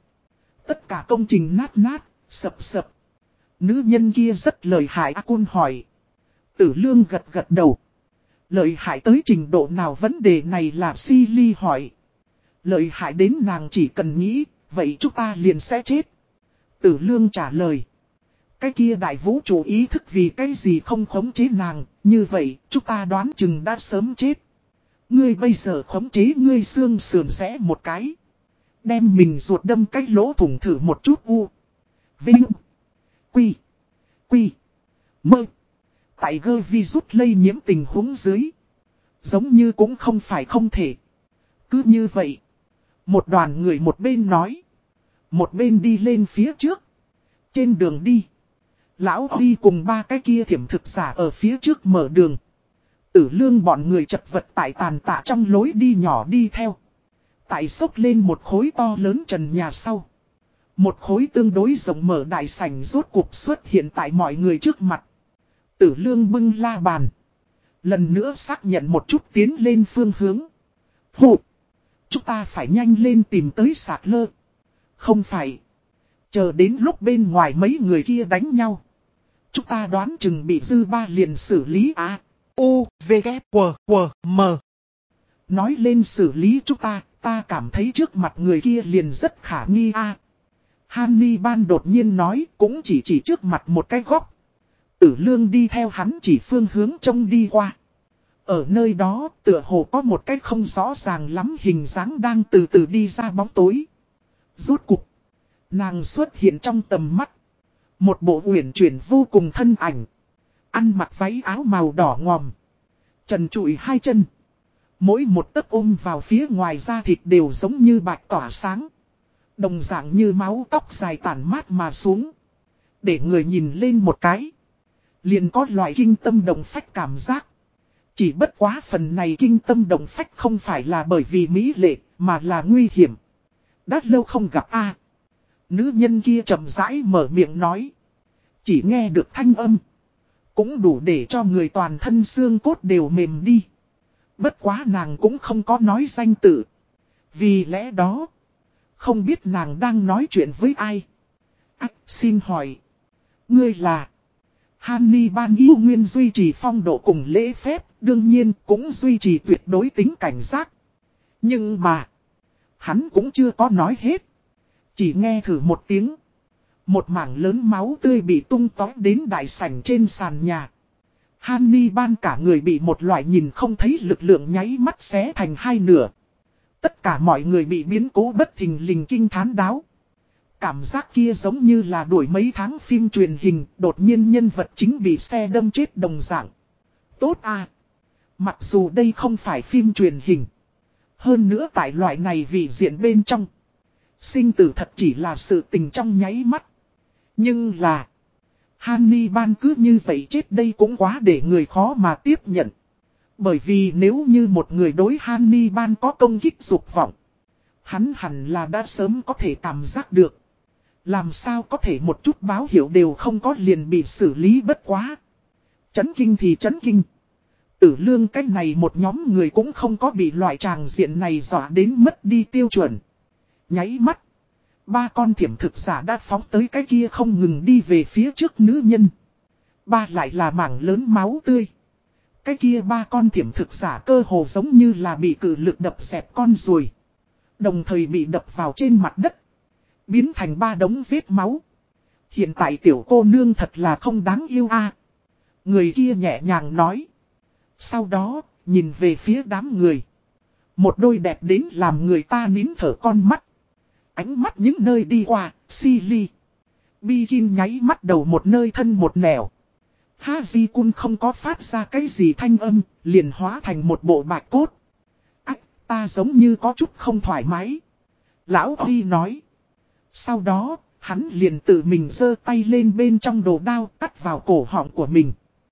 Tất cả công trình nát nát, sập sập. Nữ nhân kia rất lời hại Akun hỏi. Tử lương gật gật đầu. Lợi hại tới trình độ nào vấn đề này là si ly hỏi. Lợi hại đến nàng chỉ cần nghĩ, vậy chúng ta liền sẽ chết. Tử lương trả lời. Cái kia đại vũ trụ ý thức vì cái gì không khống chế nàng, như vậy, chúng ta đoán chừng đã sớm chết. Ngươi bây giờ khống chế ngươi xương sườn rẽ một cái. Đem mình ruột đâm cách lỗ thủng thử một chút u. Vinh. Quy. Quy. Mơ. Tại gơ vi rút lây nhiễm tình huống dưới. Giống như cũng không phải không thể. Cứ như vậy. Một đoàn người một bên nói. Một bên đi lên phía trước. Trên đường đi. Lão Huy cùng ba cái kia thiểm thực giả ở phía trước mở đường. Tử lương bọn người chật vật tại tàn tạ trong lối đi nhỏ đi theo. Tại sốc lên một khối to lớn trần nhà sau. Một khối tương đối rộng mở đại sảnh rốt cuộc xuất hiện tại mọi người trước mặt. Tử lương bưng la bàn. Lần nữa xác nhận một chút tiến lên phương hướng. Phụ. Chúng ta phải nhanh lên tìm tới sạc lơ. Không phải. Chờ đến lúc bên ngoài mấy người kia đánh nhau. Chúng ta đoán chừng bị dư ba liền xử lý A. U, V, K, W, W, M. Nói lên xử lý chúng ta, ta cảm thấy trước mặt người kia liền rất khả nghi A. Hanni ban đột nhiên nói cũng chỉ chỉ trước mặt một cái góc. Tử lương đi theo hắn chỉ phương hướng trông đi qua. Ở nơi đó tựa hồ có một cái không rõ ràng lắm hình dáng đang từ từ đi ra bóng tối. Rốt cục. Nàng xuất hiện trong tầm mắt. Một bộ uyển chuyển vô cùng thân ảnh. Ăn mặc váy áo màu đỏ ngòm. Trần trụi hai chân. Mỗi một tấc ôm vào phía ngoài da thịt đều giống như bạch tỏa sáng. Đồng dạng như máu tóc dài tản mát mà xuống. Để người nhìn lên một cái. Liền có loại kinh tâm đồng phách cảm giác. Chỉ bất quá phần này kinh tâm đồng phách không phải là bởi vì mỹ lệ, mà là nguy hiểm. Đã lâu không gặp a Nữ nhân kia chậm rãi mở miệng nói. Chỉ nghe được thanh âm. Cũng đủ để cho người toàn thân xương cốt đều mềm đi. Bất quá nàng cũng không có nói danh tự. Vì lẽ đó. Không biết nàng đang nói chuyện với ai. Ách xin hỏi. Ngươi là. Hanni ban yêu nguyên duy trì phong độ cùng lễ phép. Đương nhiên cũng duy trì tuyệt đối tính cảnh giác. Nhưng mà. Hắn cũng chưa có nói hết. Chỉ nghe thử một tiếng. Một mảng lớn máu tươi bị tung tói đến đại sảnh trên sàn nhà. Hanni ban cả người bị một loại nhìn không thấy lực lượng nháy mắt xé thành hai nửa. Tất cả mọi người bị biến cố bất thình lình kinh thán đáo. Cảm giác kia giống như là đuổi mấy tháng phim truyền hình, đột nhiên nhân vật chính bị xe đâm chết đồng dạng. Tốt à! Mặc dù đây không phải phim truyền hình. Hơn nữa tại loại này vì diện bên trong. Sinh tử thật chỉ là sự tình trong nháy mắt. Nhưng là. Hanni ban cứ như vậy chết đây cũng quá để người khó mà tiếp nhận. Bởi vì nếu như một người đối Hanni ban có công kích dục vọng. Hắn hẳn là đã sớm có thể cảm giác được. Làm sao có thể một chút báo hiệu đều không có liền bị xử lý bất quá. Chấn kinh thì chấn kinh. Tử lương cách này một nhóm người cũng không có bị loại tràng diện này dọa đến mất đi tiêu chuẩn. Nháy mắt. Ba con thiểm thực giả đã phóng tới cái kia không ngừng đi về phía trước nữ nhân. Ba lại là mảng lớn máu tươi. Cái kia ba con thiểm thực giả cơ hồ giống như là bị cử lực đập xẹp con ruồi. Đồng thời bị đập vào trên mặt đất. Biến thành ba đống vết máu. Hiện tại tiểu cô nương thật là không đáng yêu a Người kia nhẹ nhàng nói. Sau đó, nhìn về phía đám người. Một đôi đẹp đến làm người ta nín thở con mắt. Ánh mắt những nơi đi qua, si ly. Bikin nháy mắt đầu một nơi thân một nẻo. Ha Vi Kun không có phát ra cái gì thanh âm, liền hóa thành một bộ bạch cốt. Ách, ta giống như có chút không thoải mái. Lão Huy nói. Sau đó, hắn liền tự mình giơ tay lên bên trong đồ đao cắt vào cổ họng của mình.